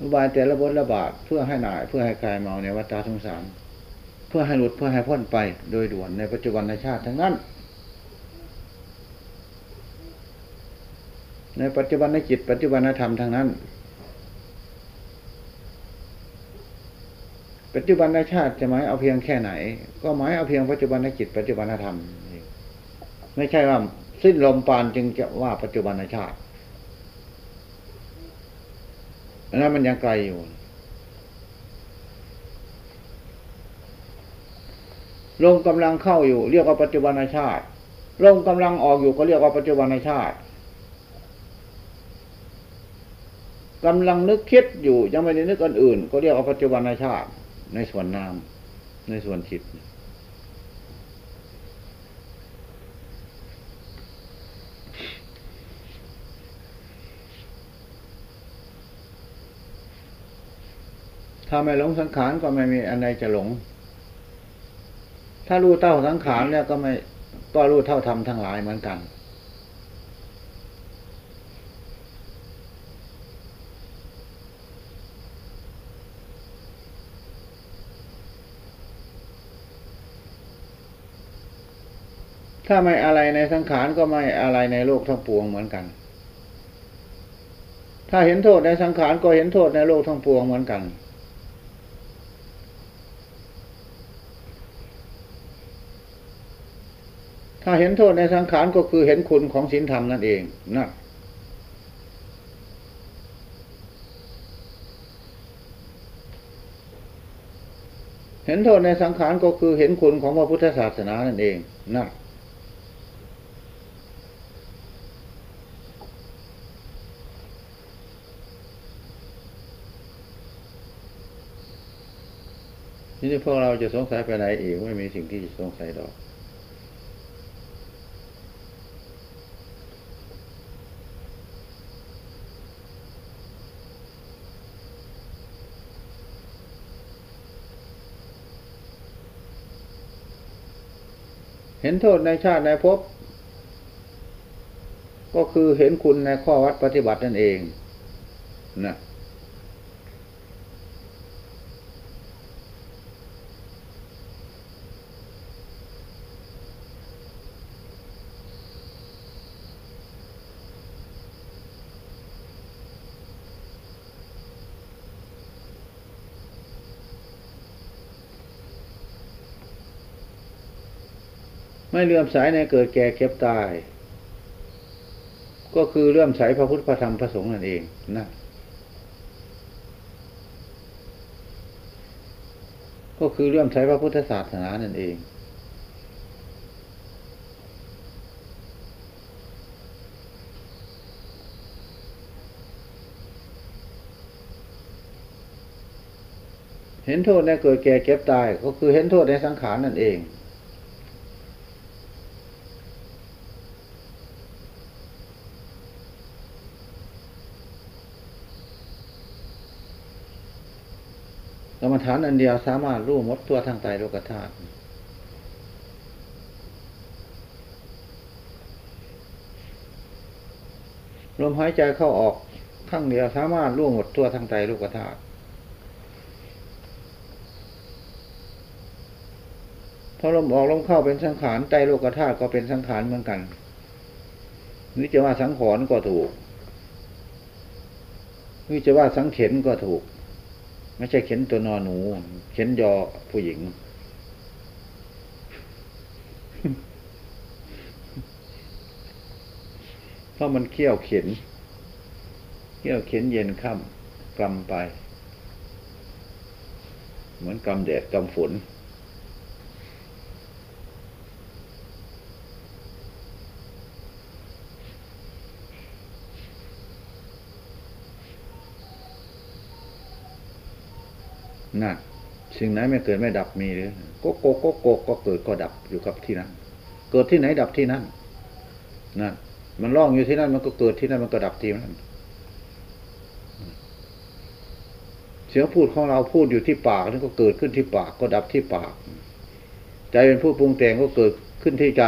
อุบายแต่ละบทละบาทเพื่อให้หน่ายเพื่อให้กายเมาในวัฏสงสาร เพื่อให้หลุดเพื่อให้พ้นไปโดยด่วนในปัจจุบันในชาติทั้งนั้น ในปัจจุบันในจิตปัจจุบันธรรมทางนั้น ปัจจุบันในชาติจะหมายเอาเพียงแค่ไหน ก็หมายเอาเพียงปัจจุบันในจิตปัจจุบันธรรมไม่ใช่ว่าสิ้นลมปานจึงจะว่าปัจจุบันในชาติอันนั้นมันยังไกลอยู่ลงกำลังเข้าอยู่ เรียกว่าปัจจุบันชาติลงกำลังออกอยู่ก็เรียกว่าปัจจุบันชาติ กำลังนึกคิดอยู่ยังไม่ได้นึกอันอื่น ก็เรียกว่าปัจจุบันชาติ ในส่วนนาม ในส่วนจิตถ้าไม่หลงสังขารก็ไม่มีอะไรจะหลง ถ้ารู้เท่าสังขารแล้วก็ไม่ก็รู้เท่าธรรมทั้งหลายเหมือนกัน ถ้าไม่อะไรในสังขารก็ไม่อะไรในโลกทั้งปวงเหมือนกัน ถ้าเห็นโทษในสังขารก็เห็นโทษในโลกทั้งปวงเหมือนกัน ถ้าเห็นโทษในสังขารก็คือเห็นคุณของศีลธรรมนั่นเองนะเหเห็นโทษในสังขารก็คือเห็นคุณของพระพุทธศาสนานั่นเองน่ะ ทีนี้พวกเราจะสงสัยไปไหนอีกไม่มีสิ่งที่จะสงสัยดอก เห็นโทษในชาติในภพก็คือเห็นคุณในข้อวัดปฏิบัตินั่นเองนะ ไม่เลื่อมใสในเกิดแก่เก็บตาย ก็คือเลื่อมใสพระพุทธพระธรรมพระสงฆ์นั่นเองนะก็คือเลื่อมใสพระพุทธศาสนานั่นเอง เห็นโทษในเกิดแก่เก็บตาย ก็คือเห็นโทษในสังขารนั่นเองกรรม ฐานอันเดียวสามารถรู้มดตัวทางไตโลกธาตุลมหายใจเข้าออกข้างเดียวสามารถรู้หมดตัวทางไตโลกธาตุพอลมออกลมเข้าเป็นสังขารไตโลกธาตุก็เป็นสังขารเหมือนกันนี่จะว่าสังขรก็ถูกนี่จะว่าสังเข็นก็ถูก ไม่ใช่เข็นตัวนอนหนู เข็นยอผู้หญิง เพราะมันเขี้ยวเข็นเขี้ยวเข็นเย็นค่ำกลำไป เหมือนกำแดดกำฝน นั่นสิ่งไหนไม่เกิดไม่ดับมีหรือก็โกก็โกก็เกิดก็ดับอยู่กับที่นั่นเกิดที่ไหนดับที่นั่นนั่นมันล่องอยู่ที่นั่นมันก็เกิดที่นั่นมันก็ดับที่นั่นเสียงพูดของเราพูดอยู่ที่ปากนั่นก็เกิดขึ้นที่ปากก็ดับที่ปาก ใจเป็นผู้ปรุงแต่งก็เกิดขึ้นที่ใจ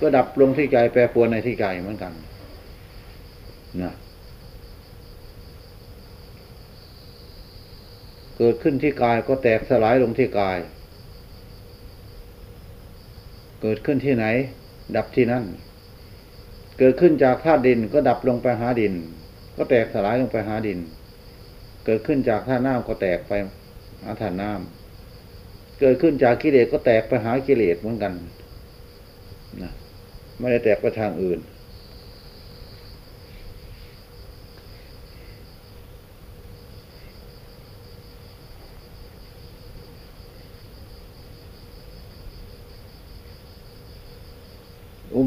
ก็ดับลงที่ใจแปรปรวนในที่ใจเหมือนกันนะ เกิดขึ้นที่กายก็แตกสลายลงที่กาย เกิดขึ้นที่ไหน ดับที่นั่น เกิดขึ้นจากธาตุดินก็ดับลงไปหาดิน ก็แตกสลายลงไปหาดิน เกิดขึ้นจากธาตุน้ำก็แตกไปหาธาตุน้ำเกิดขึ้นจากกิเลสก็แตกไปหากิเลสเหมือนกันนะไม่ได้แตกไปทางอื่น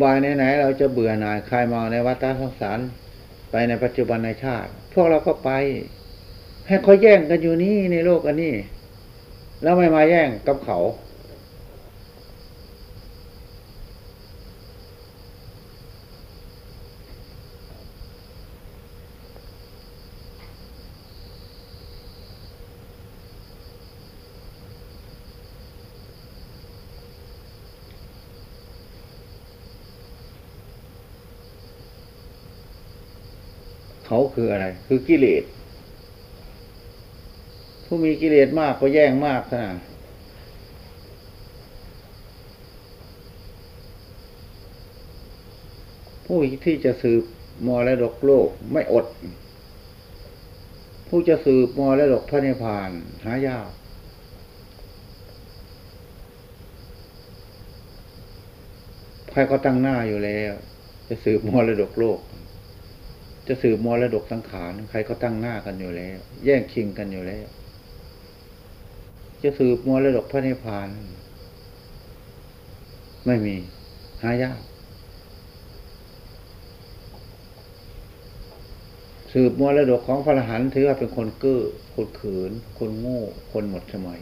บายไหนๆเราจะเบื่อหน่ายคลายเมาในวัฏสงสารไปในปัจจุบันในชาติ พวกเราก็ไป ให้เขาแย่งกันอยู่นี่ในโลกอันนี้ แล้วไม่มาแย่งกับเขา เขาคืออะไร คือกิเลส ผู้มีกิเลสมากก็แย่งมากนะผู้ที่จะสืบมรดกโลกไม่อด ผู้จะสืบมรดกพระนิพพานหายากใครก็ตั้งหน้าอยู่แล้ว จะสืบมรดกโลก จะสืบมรดกสังขารใครก็ตั้งหน้ากันอยู่แล้ว แย่งชิงกันอยู่แล้ว จะสืบมรดกพระนิพพาน ไม่มี หายาก สืบมรดกของพระอรหันต์ถือว่าเป็นคนเก้อคนขินคนโง่ คนหมดสมัย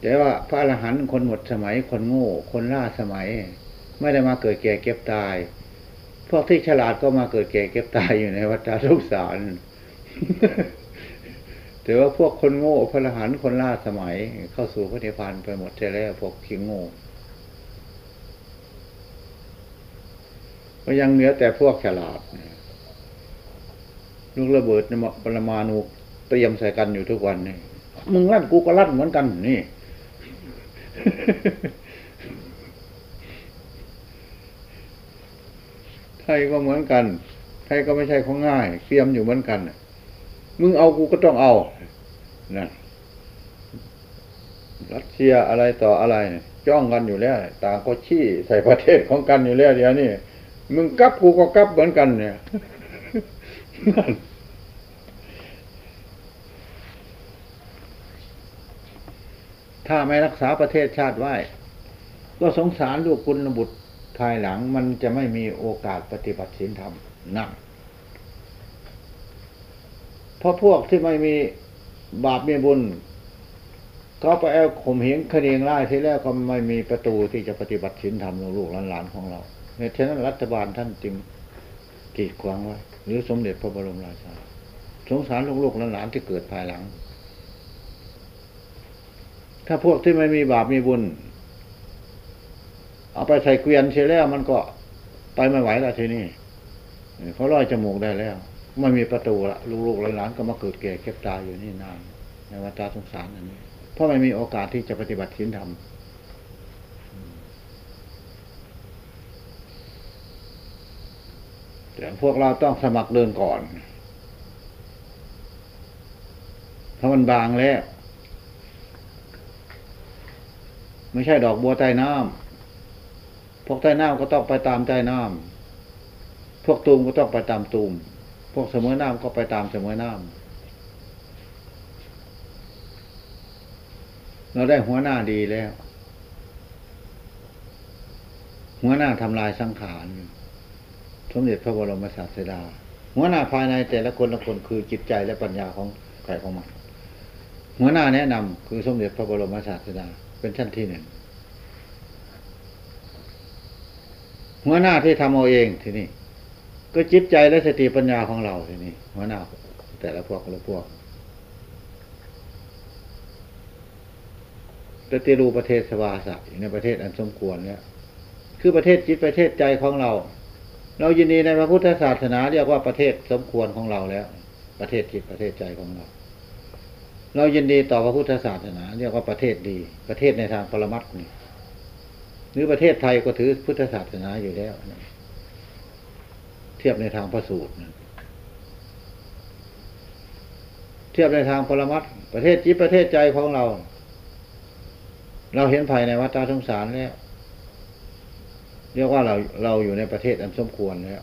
แต่ว่าพระอรหันต์คนหมดสมัย คนโง่ คนล่าสมัย ไม่ได้มาเกิดแก่เก็บตาย พวกที่ฉลาดก็มาเกิดแก่เก็บตายอยู่ในวัฏสงสารแต่ว่าพวกคนโง่พระหันคนล่าสมัย เข้าสู่พระนิพพานไปหมดแล้วพวกขี้โง่ก็ยังเหลือแต่พวกฉลาดลูกระเบิดปรมาณูเตรียมใส่กันอยู่ทุกวันนี่มึงลั่นกูก็ลั่นเหมือนกันนี่ ไทยก็เหมือนกัน ไทยก็ไม่ใช่ของง่ายเตรียมอยู่เหมือนกันมึงเอากูก็ต้องเอานะรัสเซียอะไรต่ออะไร จ้องกันอยู่แล้ว ต่างก็ชี้ใส่ประเทศของกันอยู่แล้วเดี๋ยวนี้มึงกับกูก็กับเหมือนกัน เนี่ยถ้าไม่รักษาประเทศชาติไว้ ก็สงสารลูกคุณบุตร ภายหลังมันจะไม่มีโอกาสปฏิบัติศีลธรรมนั่นเพราะพวกที่ไม่มีบาปมีบุญก็ไปเอาข่มเหงคดีงไล่ที่แรกก็ไม่มีประตูที่จะปฏิบัติศีลธรรมลูกหลานของเราเหตุฉะนั้นรัฐบาลท่านจึงกีดขวางไว้หรือสมเด็จพระบรมราชาสงสารลูกๆหลานที่เกิดภายหลัง ถ้าพวกที่ไม่มีบาปมีบุญ เอาไปใส่เกวียนเชียแล้วมันก็ไปไม่ไหวแล้วทีนี้เขาลอยจมูกได้แล้วไม่มีประตูละลูกๆหลานก็มาเกิดแก่เก็บตายอยู่นี่นานในวัฏสงสารอันนี้ เพราะไม่มีโอกาสที่จะปฏิบัติศีลธรรมแต่พวกเราต้องสมัครเดินก่อนเพราะมันบางแล้ว ไม่ใช่ดอกบัวใต้น้ำ พวกใต้น้ำก็ต้องไปตามใต้น้ำพวกตูมก็ต้องไปตามตูม พวกเสมอน้ำก็ไปตามเสมอน้ำเราได้หัวหน้าดีแล้ว หัวหน้าทำลายสังขารสมเด็จพระบรมศาสดา หัวหน้าภายในแต่ละคนละคนคือจิตใจและปัญญาของใครของมันหัวหน้าแนะนำคือสมเด็จพระบรมศาสดาเป็นชั้นที่หนึ่ง หัวหน้าที่ทำเอาเองทีนี้ก็จิตใจและสติปัญญาของเราทีนี้หัวหน้า แต่ละพวกละพวกปฏิรูประเทศสวาสะในประเทศอันสมควรเนี่ยคือประเทศจิตประเทศใจของเรา เรายินดีในพระพุทธศาสนาเรียกว่าประเทศสมควรของเราแล้ว ประเทศจิตประเทศใจของเรา เรายินดีต่อพระพุทธศาสนา เรียกว่าประเทศดี ประเทศในทางปรมัตถ์นี่ หรือประเทศไทยก็ถือพุทธศาสนาอยู่แล้วเทียบในทางพระสูตรเทียบในทางปรมัตประเทศจิตประเทศใจของเรา เราเห็นภายในวัฏสงสารแล้วเรียกว่าเราเราอยู่ในประเทศอันสมควรแล้ว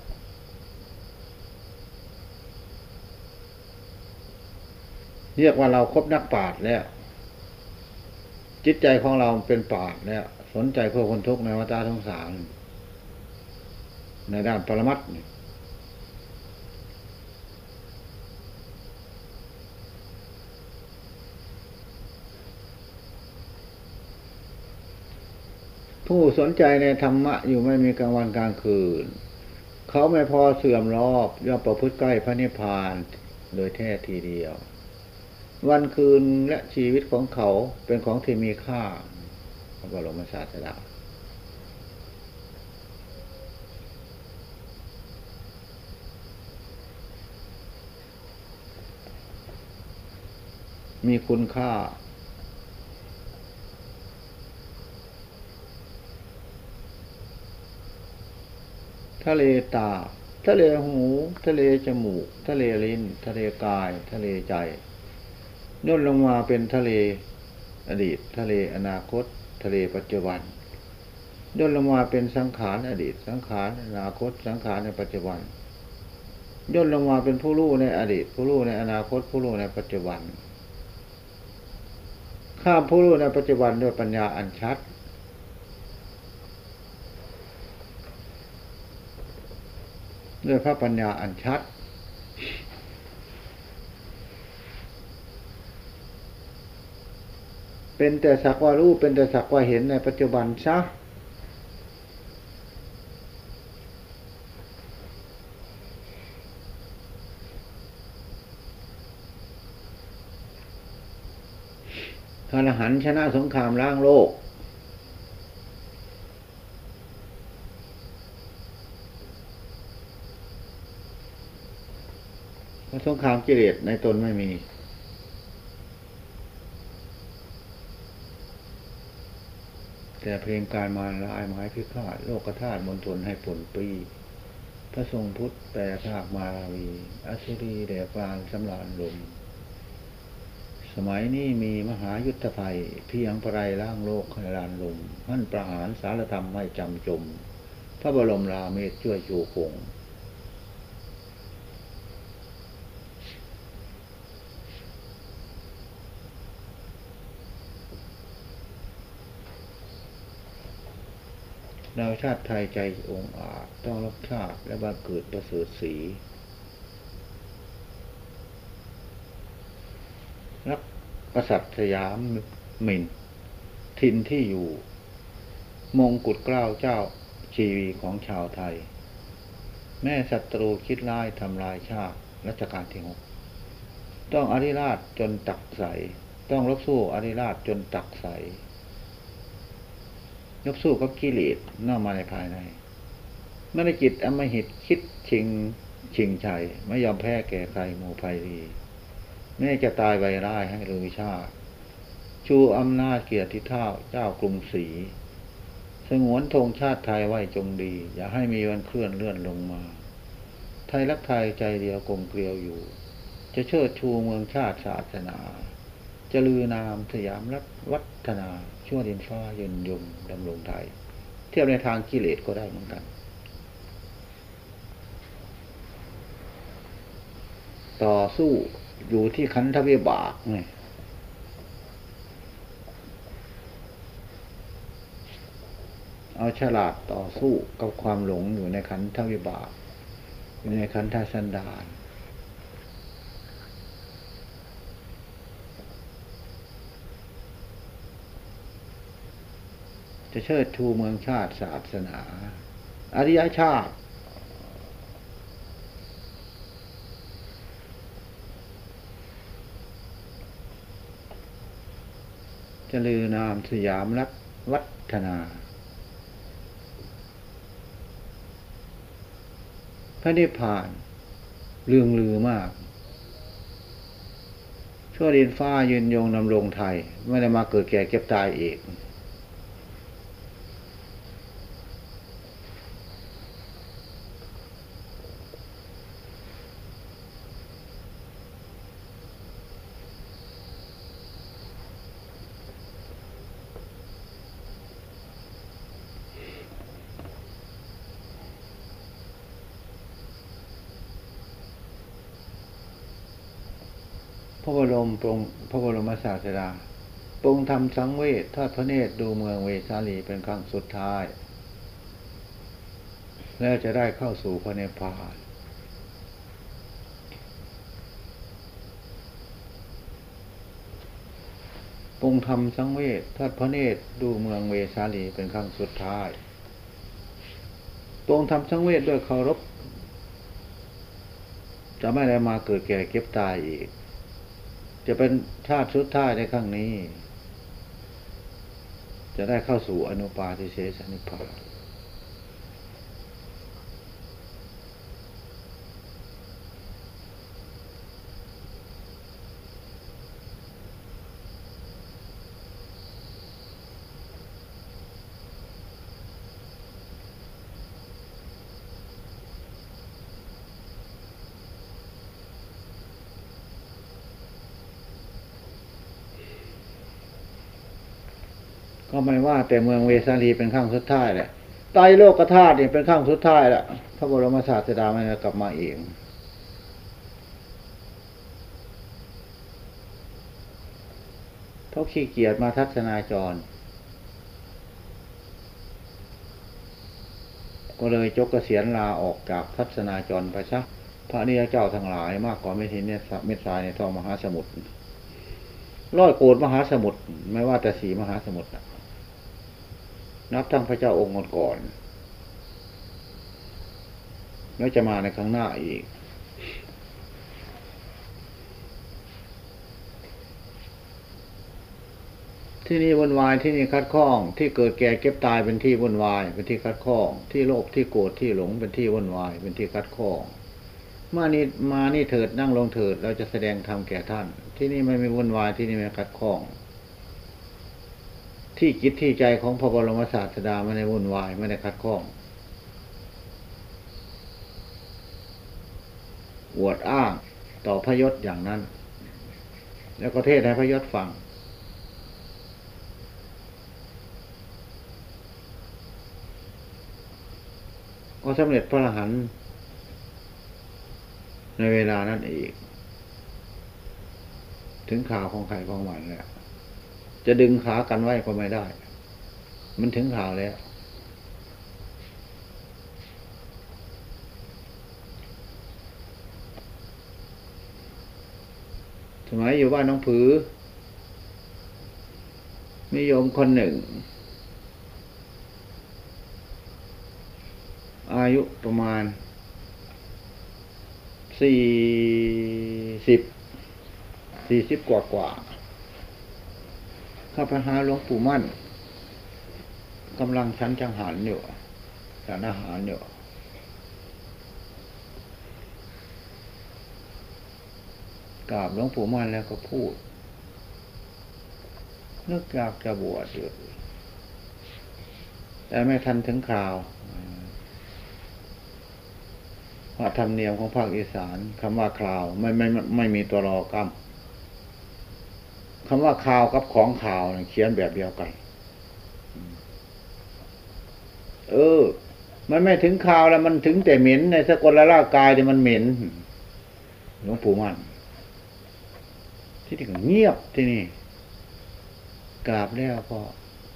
เรียกว่าเราครบนักปราชญ์แล้ว จิตใจของเราเป็นปราชญ์แล้ว สนใจเพื่อคนทุกข์ในวัฏสงสาร ในด้านปรมัตถ์ผู้สนใจในธรรมะอยู่ไม่มีกลางวันกลางคืน เขาไม่พอเสื่อมรอบย่อมประพฤติใกล้พระนิพพานโดยแท้ทีเดียว วันคืนและชีวิตของเขาเป็นของที่มีค่า พระบรมศาสดามีคุณค่า ทะเลตา ทะเลหู ทะเลจมูก ทะเลลิ้น ทะเลกาย ทะเลใจย่นลงมาเป็นทะเลอดีต ทะเลอนาคต ทะเลปัจจุบันย่นลงมาเป็นสังขารอดีต สังขารอนาคต สังขารในปัจจุบันย่นลงมาเป็นผู้รู้ในอดีต ผู้รู้ในอนาคต ผู้รู้ในปัจจุบัน ข้ามผู้รู้ในปัจจุบันด้วยปัญญาอันชัด ด้วยพระปัญญาอันชัด เป็นแต่สักว่ารู้เป็นแต่สักว่าเห็นในปัจจุบันซะพระอรหันต์ชนะสงครามล้างโลก สงครามกิเลสในตนไม่มี แต่เพลงการมาลายไม้พิฆาตโลกธาตุมนทนให้ผลปี พระทรงพุทธแต่ภาคมาราวีอสุรีแด่ปรานสำรานลม สมัยนี้มีมหายุทธภัยเพียงประไรล่างโลกให้ลานลม มั่นประหารสารธรรมไม่จำจม พระบรมราเมศช่วยจูคง เราชาติไทยใจองอาจต้องรักชาติและบังเกิดประเสริฐสีรักกษัตริย์สยามหมินทินที่อยู่ มงกุฎเกล้าเจ้าชีวีของชาวไทย แม่ศัตรูคิดร้ายทำลายชาติรัชกาลที่หกต้องอริราชจนตักใส ต้องรบสู้อริราชจนตักใส ยกสู้กับกิเลสน่ามาในภายในเมื่อจิตอมหิตคิดชิงชิงชัยไม่ยอมแพ้แก่ใครหมู่ภัยดีแม่จะตายใบร้ายให้ลือชาติชูอำนาจเกียรติเท่าเจ้ากรุงศรีสงวนธงชาติไทยไว้จงดี อย่าให้มีวันเคลื่อนเลื่อนลงมา ไทยรักไทยใจเดียวกลมเกลียวอยู่ จะเชิดชูเมืองชาติศาสนา จะลือนามสยามรัฐวัฒนา ชั่วดินฟ้ายืนยงดำรงไทยเทียบในทางกิเลสก็ได้เหมือนกัน ต่อสู้อยู่ที่ขันธวิบากไงเอาฉลาดต่อสู้กับความหลงอยู่ในขันธวิบาก อยู่ในขันธสันดาน จะเชิดชูเมืองชาติศาสนา อริยชาติ จะลือนามสยามรัฐวัฒนา พระนิพพานเรื่องลือมากชั่วดินฟ้ายืนยงนำลงไทย ไม่ได้มาเกิดแก่เก็บตายอีก ปรงพระบรมศาสดาปรงทำสังเวชทอดพระเนตรดูเมืองเวสาลีเป็นครั้งสุดท้าย แล้วจะได้เข้าสู่พระเนิพานปรงทำสังเวชทอดพระเนตรดูเมืองเวสาลีเป็นครั้งสุดท้ายปรงทำสังเวชด้วยเคารพจะไม่ได้มาเกิดแก่เก็บตายอีก จะเป็นชาติสุดท้ายในครั้งนี้ จะได้เข้าสู่อนุปาทิเสสนิพพาน ไม่ว่า แต่เมืองเวสาลีเป็นข้างสุดท้ายแหละใต้โลกธาตุเนี่ยเป็นข้างสุดท้ายแล้วพระบรมศาสดามันกลับมาเองเขาขี้เกียจมาทัศนาจร ก็เลยจกเกษียณลาออกจากทัศนาจรไปซะพระนิยเจ้าทั้งหลายมากกว่าเมทินเนี่ยเม็ดทรายในท้องมหาสมุทรร้อยโกดมหาสมุทรไม่ว่าแต่สีมหาสมุทรนะ นับทั้งพระเจ้าองค์ก่อนแล้วจะมาในครั้งหน้าอีก ที่นี่วุ่นวายที่นี่คัดข้อง ที่เกิดแก่เก็บตายเป็นที่วุ่นวาย เป็นที่คัดข้อง ที่โลภที่โกรธที่หลงเป็นที่วุ่นวาย เป็นที่คัดข้องมานี่มานี่เถิดนั่งลงเถิด เราจะแสดงธรรมแก่ท่าน ที่นี่ไม่มีวุ่นวายที่นี่ไม่คัดข้อง ที่จิตที่ใจของพระบรมศาสดาไม่ได้วุ่นวายไม่ได้คัดข้องอวดอ้างต่อพยศอย่างนั้น แล้วก็เทศให้พยศฟัง ก็สำเร็จพระอรหันต์ในเวลานั้นอีก ถึงข่าวของใครของมันแล้ว จะดึงขากันไว้ก็ไม่ได้ มันถึงข่าวแล้ว สมัยอยู่บ้านน้องผือมีโยมคนหนึ่ง อายุประมาณสี่สิบสี่สิบกว่ากว่า ข้าพหาหลวงปู่มั่นกำลังชั้นจังหันอยู่ฉันอาหารอยู่กราบหลวงปู่มั่นแล้วก็พูดนึกอยากจะบวชอยู่แต่ไม่ทันถึงข่าวเพราธรรมเนียมของภาคอีสานคำว่าคราว ไม่ไม่ไม่มีตัวรอกรรม คำว่าข่าวกับของข่าวเขียนแบบเดียวกัน เออ มันไม่ถึงข่าวแล้วมันถึงแต่เหม็นในสกลละร่างกายเนี่ยมันเหม็นหลวงปู่มันที่นี่ก็เงียบที่นี่กราบแล้วก็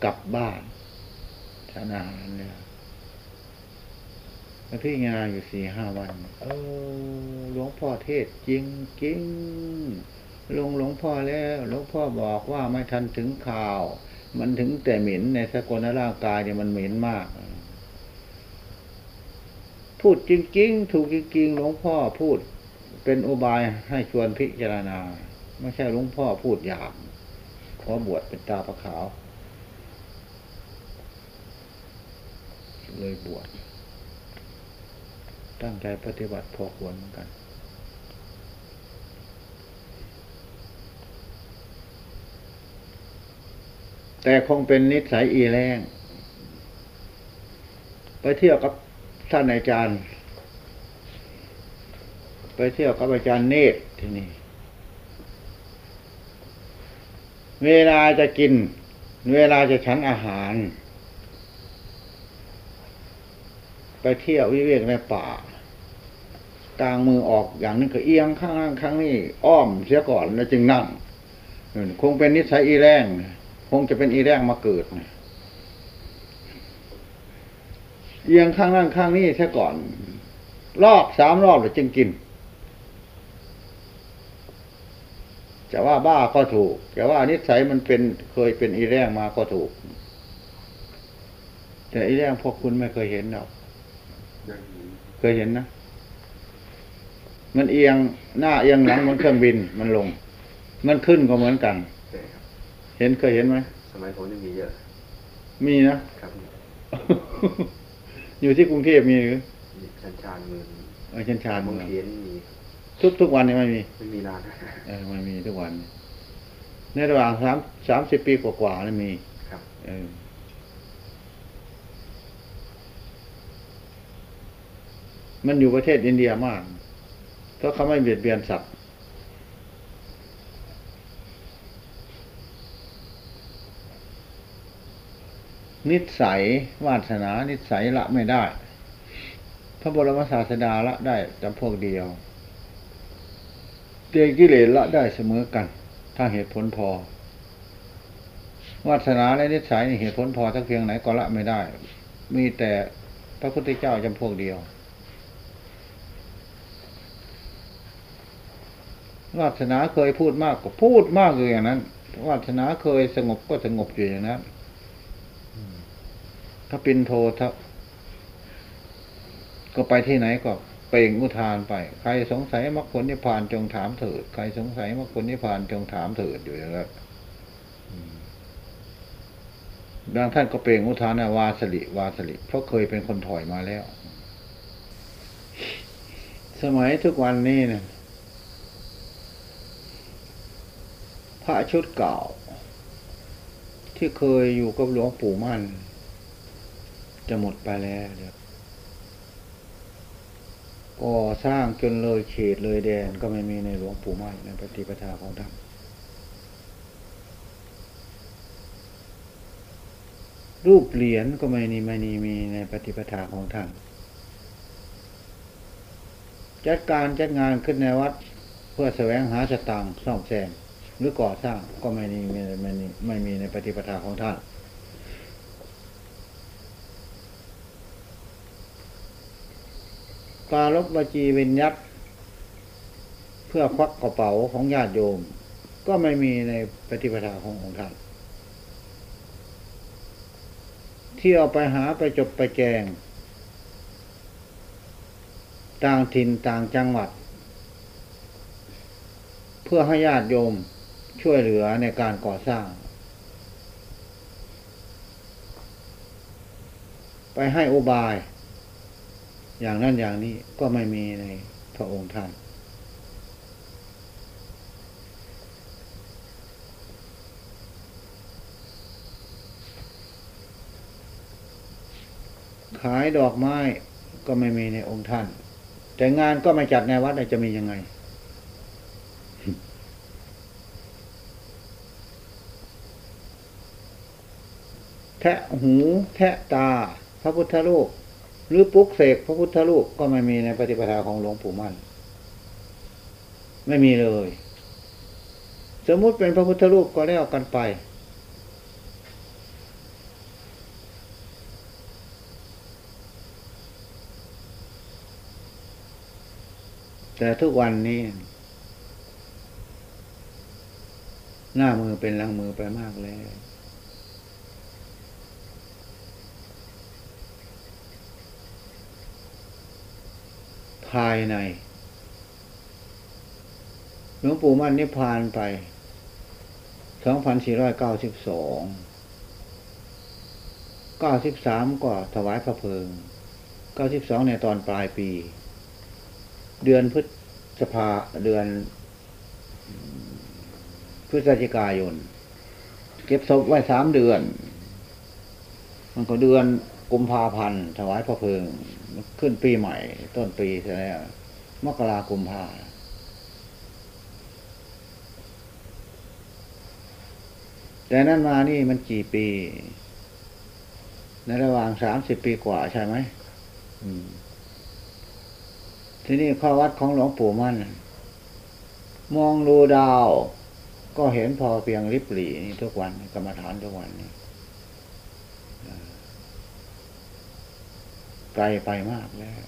กลับบ้านชนะนั้นเนี่ยมาพี่งานอยู่สี่ห้าวัน เออหลวงพ่อเทศจริงจริง ลงหลวงพ่อแล้วหลวงพ่อบอกว่าไม่ทันถึงข่าว มันถึงแต่หม็นในสกลร่างกายเนี่ยมันหม็นมาก พูดจริงๆ ถูกจริงๆหลวงพ่อพูดเป็นอุบายให้ชวนพิจารณา ไม่ใช่หลวงพ่อพูดหยาบขอบวชเป็นตาประขาว เลยบวชตั้งใจปฏิบัติพอควรเหมือนกัน แต่คงเป็นนิสัยอีแรงไปเที่ยวกับท่านอาจารย์ ไปเที่ยวกับอาจารย์เนตรที่นี่ เวลาจะกิน เวลาจะฉันอาหาร ไปเที่ยววิเวกในป่ากลางมือออกอย่างนึงก็เอียงข้างล่างข้างนี้อ้อมเสียก่อนแล้วจึงนั่งคงเป็นนิสัยอีแรง คงจะเป็นอีแรงมาเกิดเอียงข้างล่งข้างนี้เสียก่อน รอบสามรอบแล้วจึงกิน จะว่าบ้าก็ถูกจะว่านิสัยมันเป็นเคยเป็นอีแรงมาก็ถูก แต่อีแรงพวกคุณไม่เคยเห็นหรอกเคยเห็นนะมันเอียงหน้าเอียงหลังมันเครื่องบินมันลง มันขึ้นก็เหมือนกัน เห็นเคยเห็นไหมสมัยผมยังมีเยอะ มีนะครับ อยู่ที่กรุงเทพมีหรือชันชานเมืองเออชันชานเมืองเขียนมีทุกทุกวันนี่ไม่มี ไม่มีนานเออไม่มีทุกวัน ในระหว่างสามสามสิบปีกว่าๆนี่มี ครับ เออมันอยู่ประเทศอินเดียมากเพราะเขาไม่เบียดเบียนสัตว์ นิสัยวาสนา นิสัยละไม่ได้ พระบรมศาสดาละได้จำพวกเดียวเตียกิเลสละได้เสมอกัน ถ้าเหตุผลพอ วาสนาและนิสัยนี่เหตุผลพอสักเพียงไหนก็ละไม่ได้ มีแต่พระพุทธเจ้าจำพวกเดียว วาสนาเคยพูดมากก็พูดมากอยู่อย่างนั้น วาสนาเคยสงบก็สงบอยู่อย่างนั้น ถ้าปินโทถ้าก็ไปที่ไหนก็เปล่งอุทานไป ใครสงสัยมรรคผลนิพพานจงถามเถิด ใครสงสัยมรรคผลนิพพานจงถามเถิดอยู่อย่างนั้นบางท่านก็เปล่งอุทานนะวาสลิวาสลิเพราะเคยเป็นคนถอยมาแล้ว สมัยทุกวันนี้เนี่ยพระชุดเก่า ที่เคยอยู่กับหลวงปู่มั่น จะหมดไปแล้วเดี๋ยวก่อสร้างจนเลยเขตเลยแดนก็ไม่มีในหลวงปู่มั่นในปฏิปทาของท่านรูปเหรียญก็ไม่นีไม่นีมีในปฏิปทาของท่านจัดการจัดงานขึ้นในวัดเพื่อแสวงหาสตางค์ซ่อมแซมหรือก่อสร้างก็ไม่มีไม่มีไม่มีในปฏิปทาของท่าน ปาลบวจีวิญญัตเพื่อควักกระเป๋าของญาติโยม ก็ไม่มีในปฏิปทาขององค์ท่านที่เอาไปหาไปจบไปแจง ต่างถิ่นต่างจังหวัด เพื่อให้ญาติโยมช่วยเหลือในการก่อสร้าง ไปให้อุบาย อย่างนั้นอย่างนี้ก็ไม่มีในพระองค์ท่าน ขายดอกไม้ก็ไม่มีในองค์ท่าน แต่งานก็ไม่จัดในวัดจะมียังไงแทะหูแทะตา พระพุทธรูป หรือปลุกเสกพระพุทธรูปก็ไม่มีในปฏิปทาของหลวงปู่มั่น ไม่มีเลย สมมุติเป็นพระพุทธรูปก็แล้วกันไป แต่ทุกวันนี้ หน้ามือเป็นหลังมือไปมากแล้ว ภายในหลวงปู่มั่นนิพพานไปสองพันสี่ร้อยเก้าสิบสองเก้าสิบสามก็ถวายพระเพลิงเก้าสิบสองในตอนปลายปี เดือนพฤษภาเดือน พฤศจิกายน เก็บศพไว้สามเดือน มันก็เดือนกุมภาพันธ์ถวายพระเพลิง ขึ้นปีใหม่ ต้นปีใช่ไหมมกรากุมภาแต่นั้นมานี่มันกี่ปี ในระหว่างสามสิบปีกว่าใช่ไหมที่นี้ข้อวัดของหลวงปู่มั่น มองดูดาว ก็เห็นพอเพียงริบหรี่นี่ทุกวันกรรมฐานทุกวันนี่ ไกลไปมากแล้ว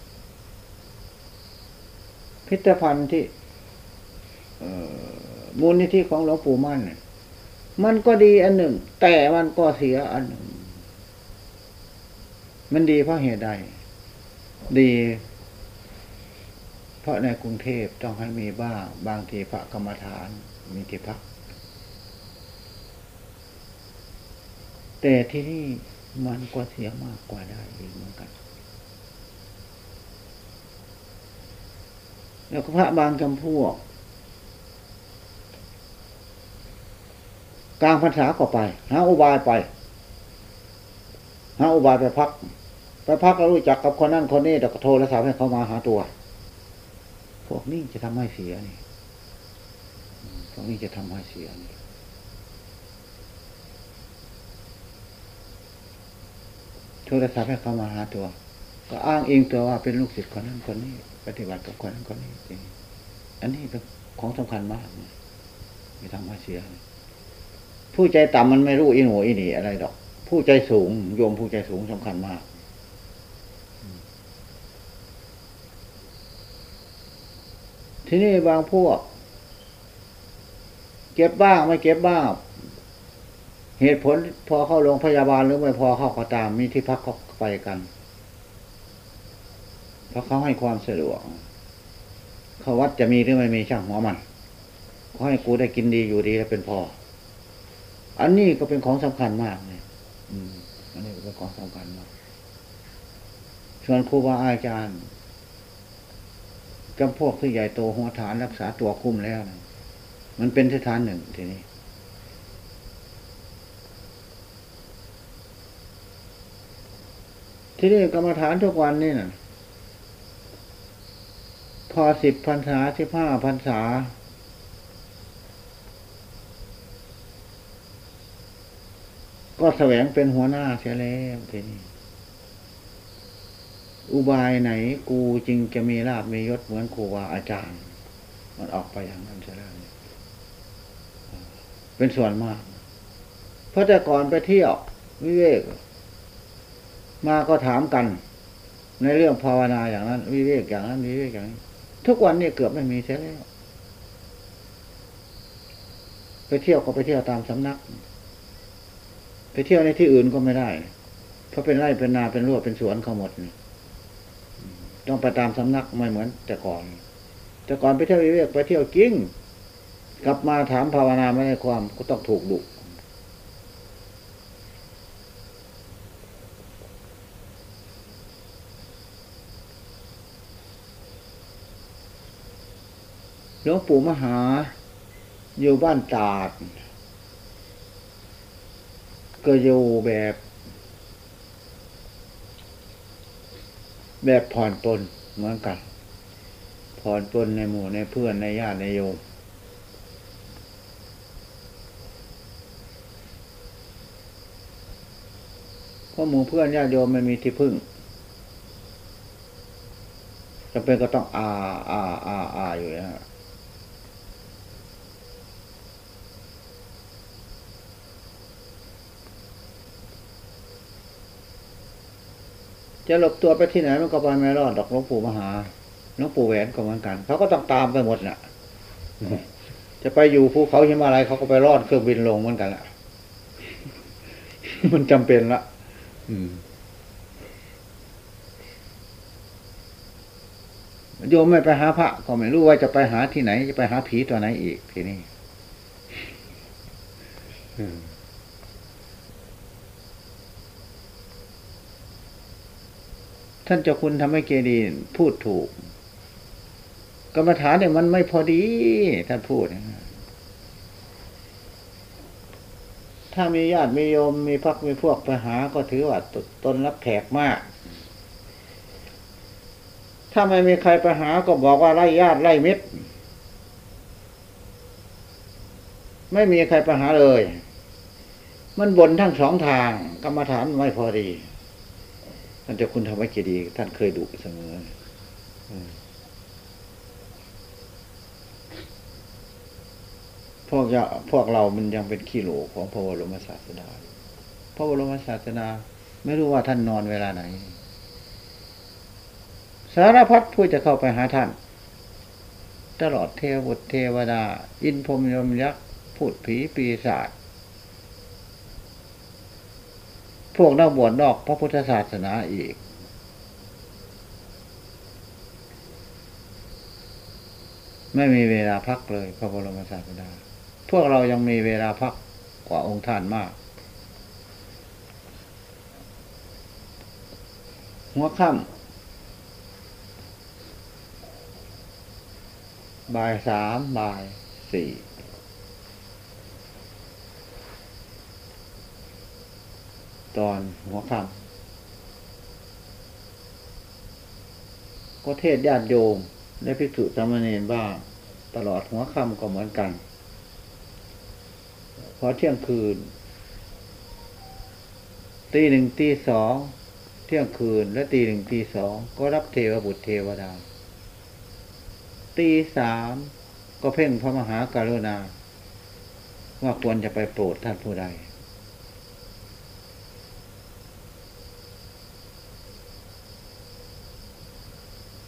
พิพิธภัณฑ์ที่มูลนิธิของหลวงปู่มั่นมันก็ดีอันหนึ่ง แต่มันก็เสียอันหนึ่ง มันดีเพราะเหตุใด ดี เพราะในกรุงเทพต้องให้มีบ้างบางทีพระกรรมฐาน มีที่พัก แต่ที่นี่มันก็เสียมากกว่าได้อีกเหมือนกัน แล้วก็พระบางจำพวก กลางพรรษาก็ไป หาอุบายไป หาอุบายไปพัก ไปพักแล้วรู้จักกับคนนั้นคนนี้แต่ก็โทรศัพท์ให้เขามาหาตัว พวกนี้จะทำให้เสียนี่พวกนี้จะทำให้เสียนี่โทรศัพท์ให้เขามาหาตัว ก็อ้างเองตัวว่าเป็นลูกศิษย์คนนั้นคนนี้ ปฏิบัติกับคนนั้นคนนี้จริงอันนี้เป็นของสำคัญมากเลยจะทำให้เสีย ผู้ใจต่ำมันไม่รู้อีหนูอีหนีอะไรดอก ผู้ใจสูงโยมผู้ใจสูงสำคัญมากทีนี้บางพวก เก็บบ้างไม่เก็บบ้าง เหตุผลพอเข้าโรงพยาบาลหรือไม่พอเข้าก็ตามมีที่พักก็ไปกัน เพราะเขาให้ความสะดวกเขาวัดจะมีหรือไม่มีช่างหัวมันเขาให้กูได้กินดีอยู่ดีแล้วเป็นพอ อันนี้ก็เป็นของสำคัญมากเลยอืม อันนี้ก็เป็นของสำคัญมากส่วนครูบาอาจารย์จำพวกที่ใหญ่โตหัวฐานรักษาตัวคุ้มแล้วนะมันเป็นสถานหนึ่งทีนี้ ที่นี่กรรมฐานทุกวันนี่นะพ อสิบพรรษาสิบห้าพรรษา ก็แสวงเป็นหัวหน้าเสียแล้วทีนี้อุบายไหนกูจึงจะมีลาบมียศเหมือนครูบาอาจารย์ มันออกไปอย่างนั้นเสียแล้วเนี่ยเป็นส่วนมาก เพราะแต่ก่อนไปเที่ยววิเวก มาก็ถามกัน ในเรื่องภาวนาอย่างนั้น วิเวกอย่างนั้นวิเวกอย่างนี้ ทุกวันนี้เกือบไม่มีเสียแล้ว ไปเที่ยวก็ไปเที่ยวตามสำนัก ไปเที่ยวในที่อื่นก็ไม่ได้ เพราะเป็นไร่เป็นนาเป็นรั้วเป็นสวนเขาหมดนี่ต้องไปตามสำนักไม่เหมือน แต่ก่อน แต่ก่อนไปเที่ยววิเวกไปเที่ยวจริงกลับมาถามภาวนาไม่ได้ความก็ต้องถูกดุห ลวงปู่มหา อยู่บ้านตาด ก็อยู่แบบ แบบผ่อนปลนเหมือนกัน ผ่อนปลนในหมู่ในเพื่อนในญาติในโยมเพราะหมู่เพื่อนญาติโยมไม่มีที่พึ่งจำเป็นก็ต้องอาอาอาอาอยู่นะ จะหลบตัวไปที่ไหนมันก็ไปไม่รอดดอกหลวงปู่มหาหลวงปู่แหวนก็เหมือนกัน เขาก็ต้องตามไปหมดน่ะ จะไปอยู่ภูเขาหิมาลัยเขาก็ไปรอดเครื่องบินลงเหมือนกันละมันจำเป็นละอืมโยมไม่ไปหาพระก็ไม่รู้ว่าจะไปหาที่ไหน จะไปหาผีตัวไหนอีกทีนี้ อืม ท่านเจ้าคุณทำให้เกดีพูดถูก กรรมฐานเนี่ยมันไม่พอดี ท่านพูด ถ้ามีญาติมีโยมมีพักมีพวกไปหาก็ถือว่าตตนรับแขกมาก ถ้าไม่มีใครไปหาก็บอกว่าไล่ญาติไล่มิตร ไม่มีใครไปหาเลย มันบนทั้งสองทาง กรรมฐานไม่พอดี ท่านเจ้าคุณธรรมเจดีย์ท่านเคยดุเสมอพวกเราพวกเรามันยังเป็นขี้โหลของพระบรมศาสดา พระบรมศาสดา ไม่รู้ว่าท่านนอนเวลาไหน สารพัดผู้จะเข้าไปหาท่าน ตลอดเทวบุตรเทวดา อินพรมยมยักษ์ พูดผีปีศาจ พวกนักบวชนอกพระพุทธศาสนาอีก ไม่มีเวลาพักเลยพระบรมศาสดา พวกเรายังมีเวลาพักกว่าองค์ท่านมาก หัวค่ำบ่ายสามบ่ายสี่ ตอนหัวค่ำก็เทศญาติโยมและภิกษุสามเณรบ้างตลอดหัวค่ำก็เหมือนกันพอเที่ยงคืน ตีหนึ่งตีสองเที่ยงคืนและตีหนึ่งตีสองก็รับเทวบุตรเทวดา ตีสามก็เพ่งพระมหากรุณา ว่าควรจะไปโปรดท่านผู้ใด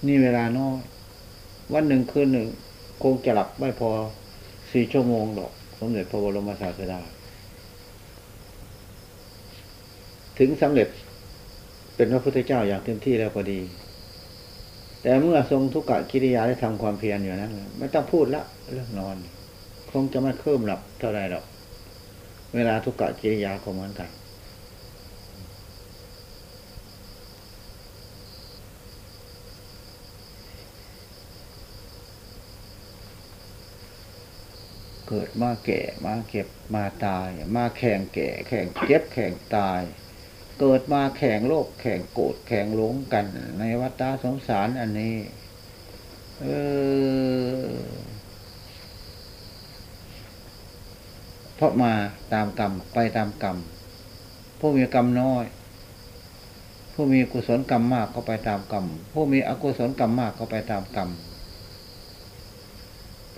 นี่เวลาน้อย วันหนึ่งคืนหนึ่งคงจะหลับไม่พอสี่ชั่วโมงหรอกสมเด็จพระบรมศาสดา ถึงสำเร็จเป็นพระพุทธเจ้าอย่างเต็มที่แล้วก็ดี แต่เมื่อทรงทุกขกิริยาได้ทำความเพียรอยู่นั้นไม่ต้องพูดละเรื่องนอน คงจะไม่เพิ่มหลับเท่าไรหรอก เวลาทุกขกิริยาก็เหมือนกัน เกิดมาแก่มาเก็บมาตาย มาแข่งแก่แข่งเจ็บแข่งตาย เกิดมาแข่งโลกแข่งโกรธแข่งหลงกัน ในวัฏสงสารอันนี้ เออเพราะมาตามกรรมไปตามกรรมผู้มีกรรมน้อย ผู้มีกุศลกรรมมากก็ไปตามกรรมผู้มีอกุศลกรรมมากก็ไปตามกรรม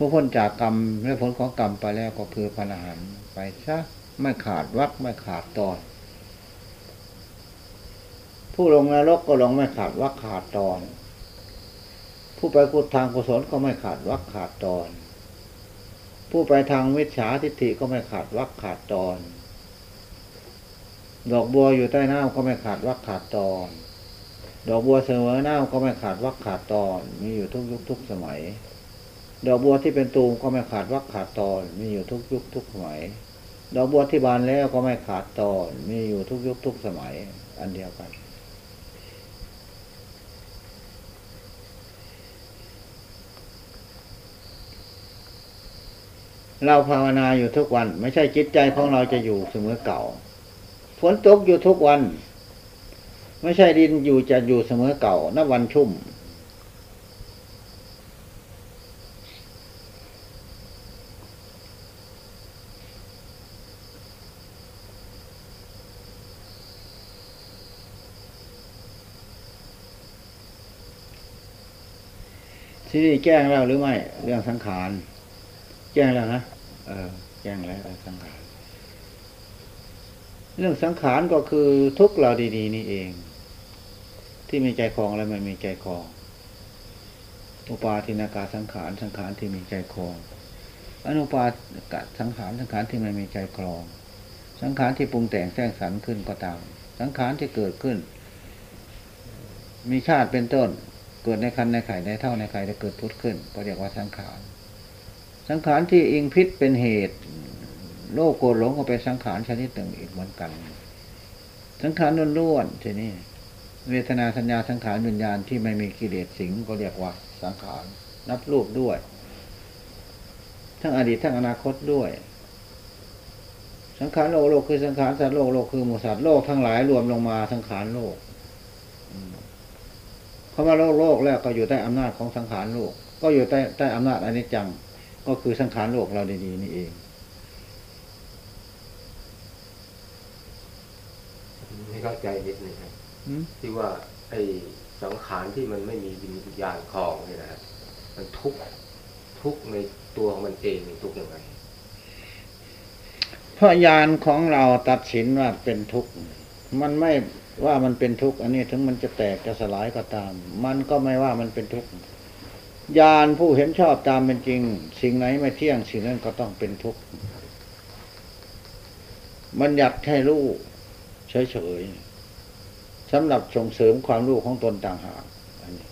ผู้พ้นจากกรรมและผลของกรรมไปแล้วก็คือพระอรหันต์ไปซะไม่ขาดวักไม่ขาดตอน ผู้ลงนรกก็ลงไม่ขาดวักขาดตอน ผู้ไปกุทางกุศลก็ไม่ขาดวักขาดตอน ผู้ไปทางมิจฉาทิฏฐิก็ไม่ขาดวักขาดตอน ดอกบัวอยู่ใต้น้ำก็ไม่ขาดวักขาดตอน ดอกบัวเสมอน้ำก็ไม่ขาดวักขาดตอน มีอยู่ทุกยุคทุกสมัย ดอกบัวที่เป็นตูมก็ไม่ขาดวักขาดตอน มีอยู่ทุกยุคทุกสมัย ดอกบัวที่บานแล้วก็ไม่ขาดตอน มีอยู่ทุกยุคทุกสมัย อันเดียวกัน เราภาวนาอยู่ทุกวัน ไม่ใช่จิตใจของเราจะอยู่เสมอเก่าฝนตกอยู่ทุกวัน ไม่ใช่ดินอยู่จะอยู่เสมอเก่านับวันชุ่ม ที่นี่แจ้งแล้วหรือไม่ เรื่องสังขาร แจ้งแล้วนะเออ แจ้งแล้วเรื่องสังขารเรื่องสังขารก็คือทุกเราดี ๆ นี่เอง ที่มีใจคลองและไม่มีใจคลองอุปาทินากาสังขารสังขารที่มีใจคลองอนุปาทกสังขารสังขารที่ไม่มีใจคลอง สังขารที่ปรุงแต่งแสร้งสรรค์ขึ้นก็ตาม สังขารที่เกิดขึ้น มีชาติเป็นต้น เกิดในคันในไข่ในเท่าในไข่ได้เกิดพุทธขึ้นก็เรียกว่าสังขาร สังขารที่อิงพิษเป็นเหตุ โลกโกรธหลงก็เป็นสังขารชนิดหนึ่งอีกเหมือนกัน สังขารล้วนๆทีนี้เวทนาสัญญาสังขารวิญญาณที่ไม่มีกิเลสสิงก็เรียกว่าสังขารนับรูปด้วย ทั้งอดีตทั้งอนาคตด้วย สังขารโลกโลกคือสังขารสัตว์โลกโลกคือหมูสัตว์โลกทั้งหลายรวมลงมาสังขารโลกอืม คำว่าโลกโลกแล้วก็อยู่ใต้อำนาจของสังขารโลก ก็อยู่ใต้ใต้อำนาจอนิจจัง ก็คือสังขารโลกเราดีๆนี่เองไม่เข้าใจนิดนึงครับอืมที่ว่าไอ้สังขารที่มันไม่มีวิญญาณคลองเนี่ยนะครับมันทุกข์ทุกข์ในตัวของมันเองนี่ทุกข์ยังไงเพราะญาณของเราตัดสินว่าเป็นทุกข์ มันไม่ ว่ามันเป็นทุกข์อันนี้ถึงมันจะแตกจะสลายก็ตาม มันก็ไม่ว่ามันเป็นทุกข์ญาณผู้เห็นชอบตามเป็นจริง สิ่งไหนไม่เที่ยงสิ่งนั้นก็ต้องเป็นทุกข์มันอยากให้รู้เฉยๆสำหรับส่งเสริมความรู้ของตนต่างหากอันนี้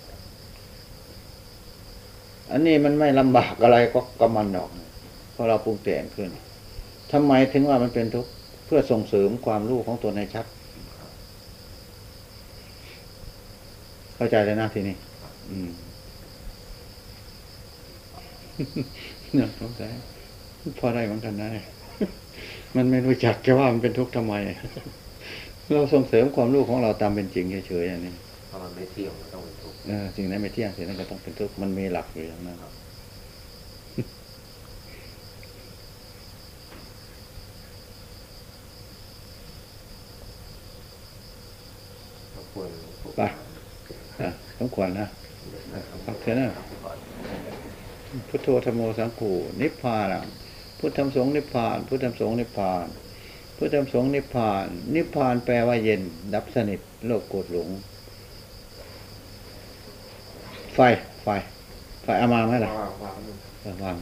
อันนี้มันไม่ลำบากอะไรก็กำมันดอกเพราะเราปรุงแต่งขึ้นทำไมถึงว่ามันเป็นทุกข์เพื่อส่งเสริมความรู้ของตนให้ชัด เข้าใจเลยนะทีนี้อืมเนี่ยสงสัยพอได้เหมือนกันนะ มันไม่รู้จักแค่ว่ามันเป็นทุกข์ทำไม เราส่งเสริมความรู้ของเราตามเป็นจริงเฉยๆอย่างนี้เพราะมันไม่เที่ยงมันต้องเป็นทุกข์เออสิ่งนั้นไม่เที่ยงสิ่งนั้นก็ต้องเป็นทุกข์มันมีหลักอยู่อย่างนั้นเราควรไปอะ สมควรนะพักเถอะนะพุทโธธรรมโมสังขูนิพพานะพุทธธรรมสงฆ์นิพพาน พุทธธรรมสงฆ์นิพพาน พุทธธรรมสงฆ์นิพพาน นิพพานแปลว่าเย็น ดับสนิทโลกโกรธหลง ไฟ ไฟ ไฟเอามาไหมล่ะวางวาง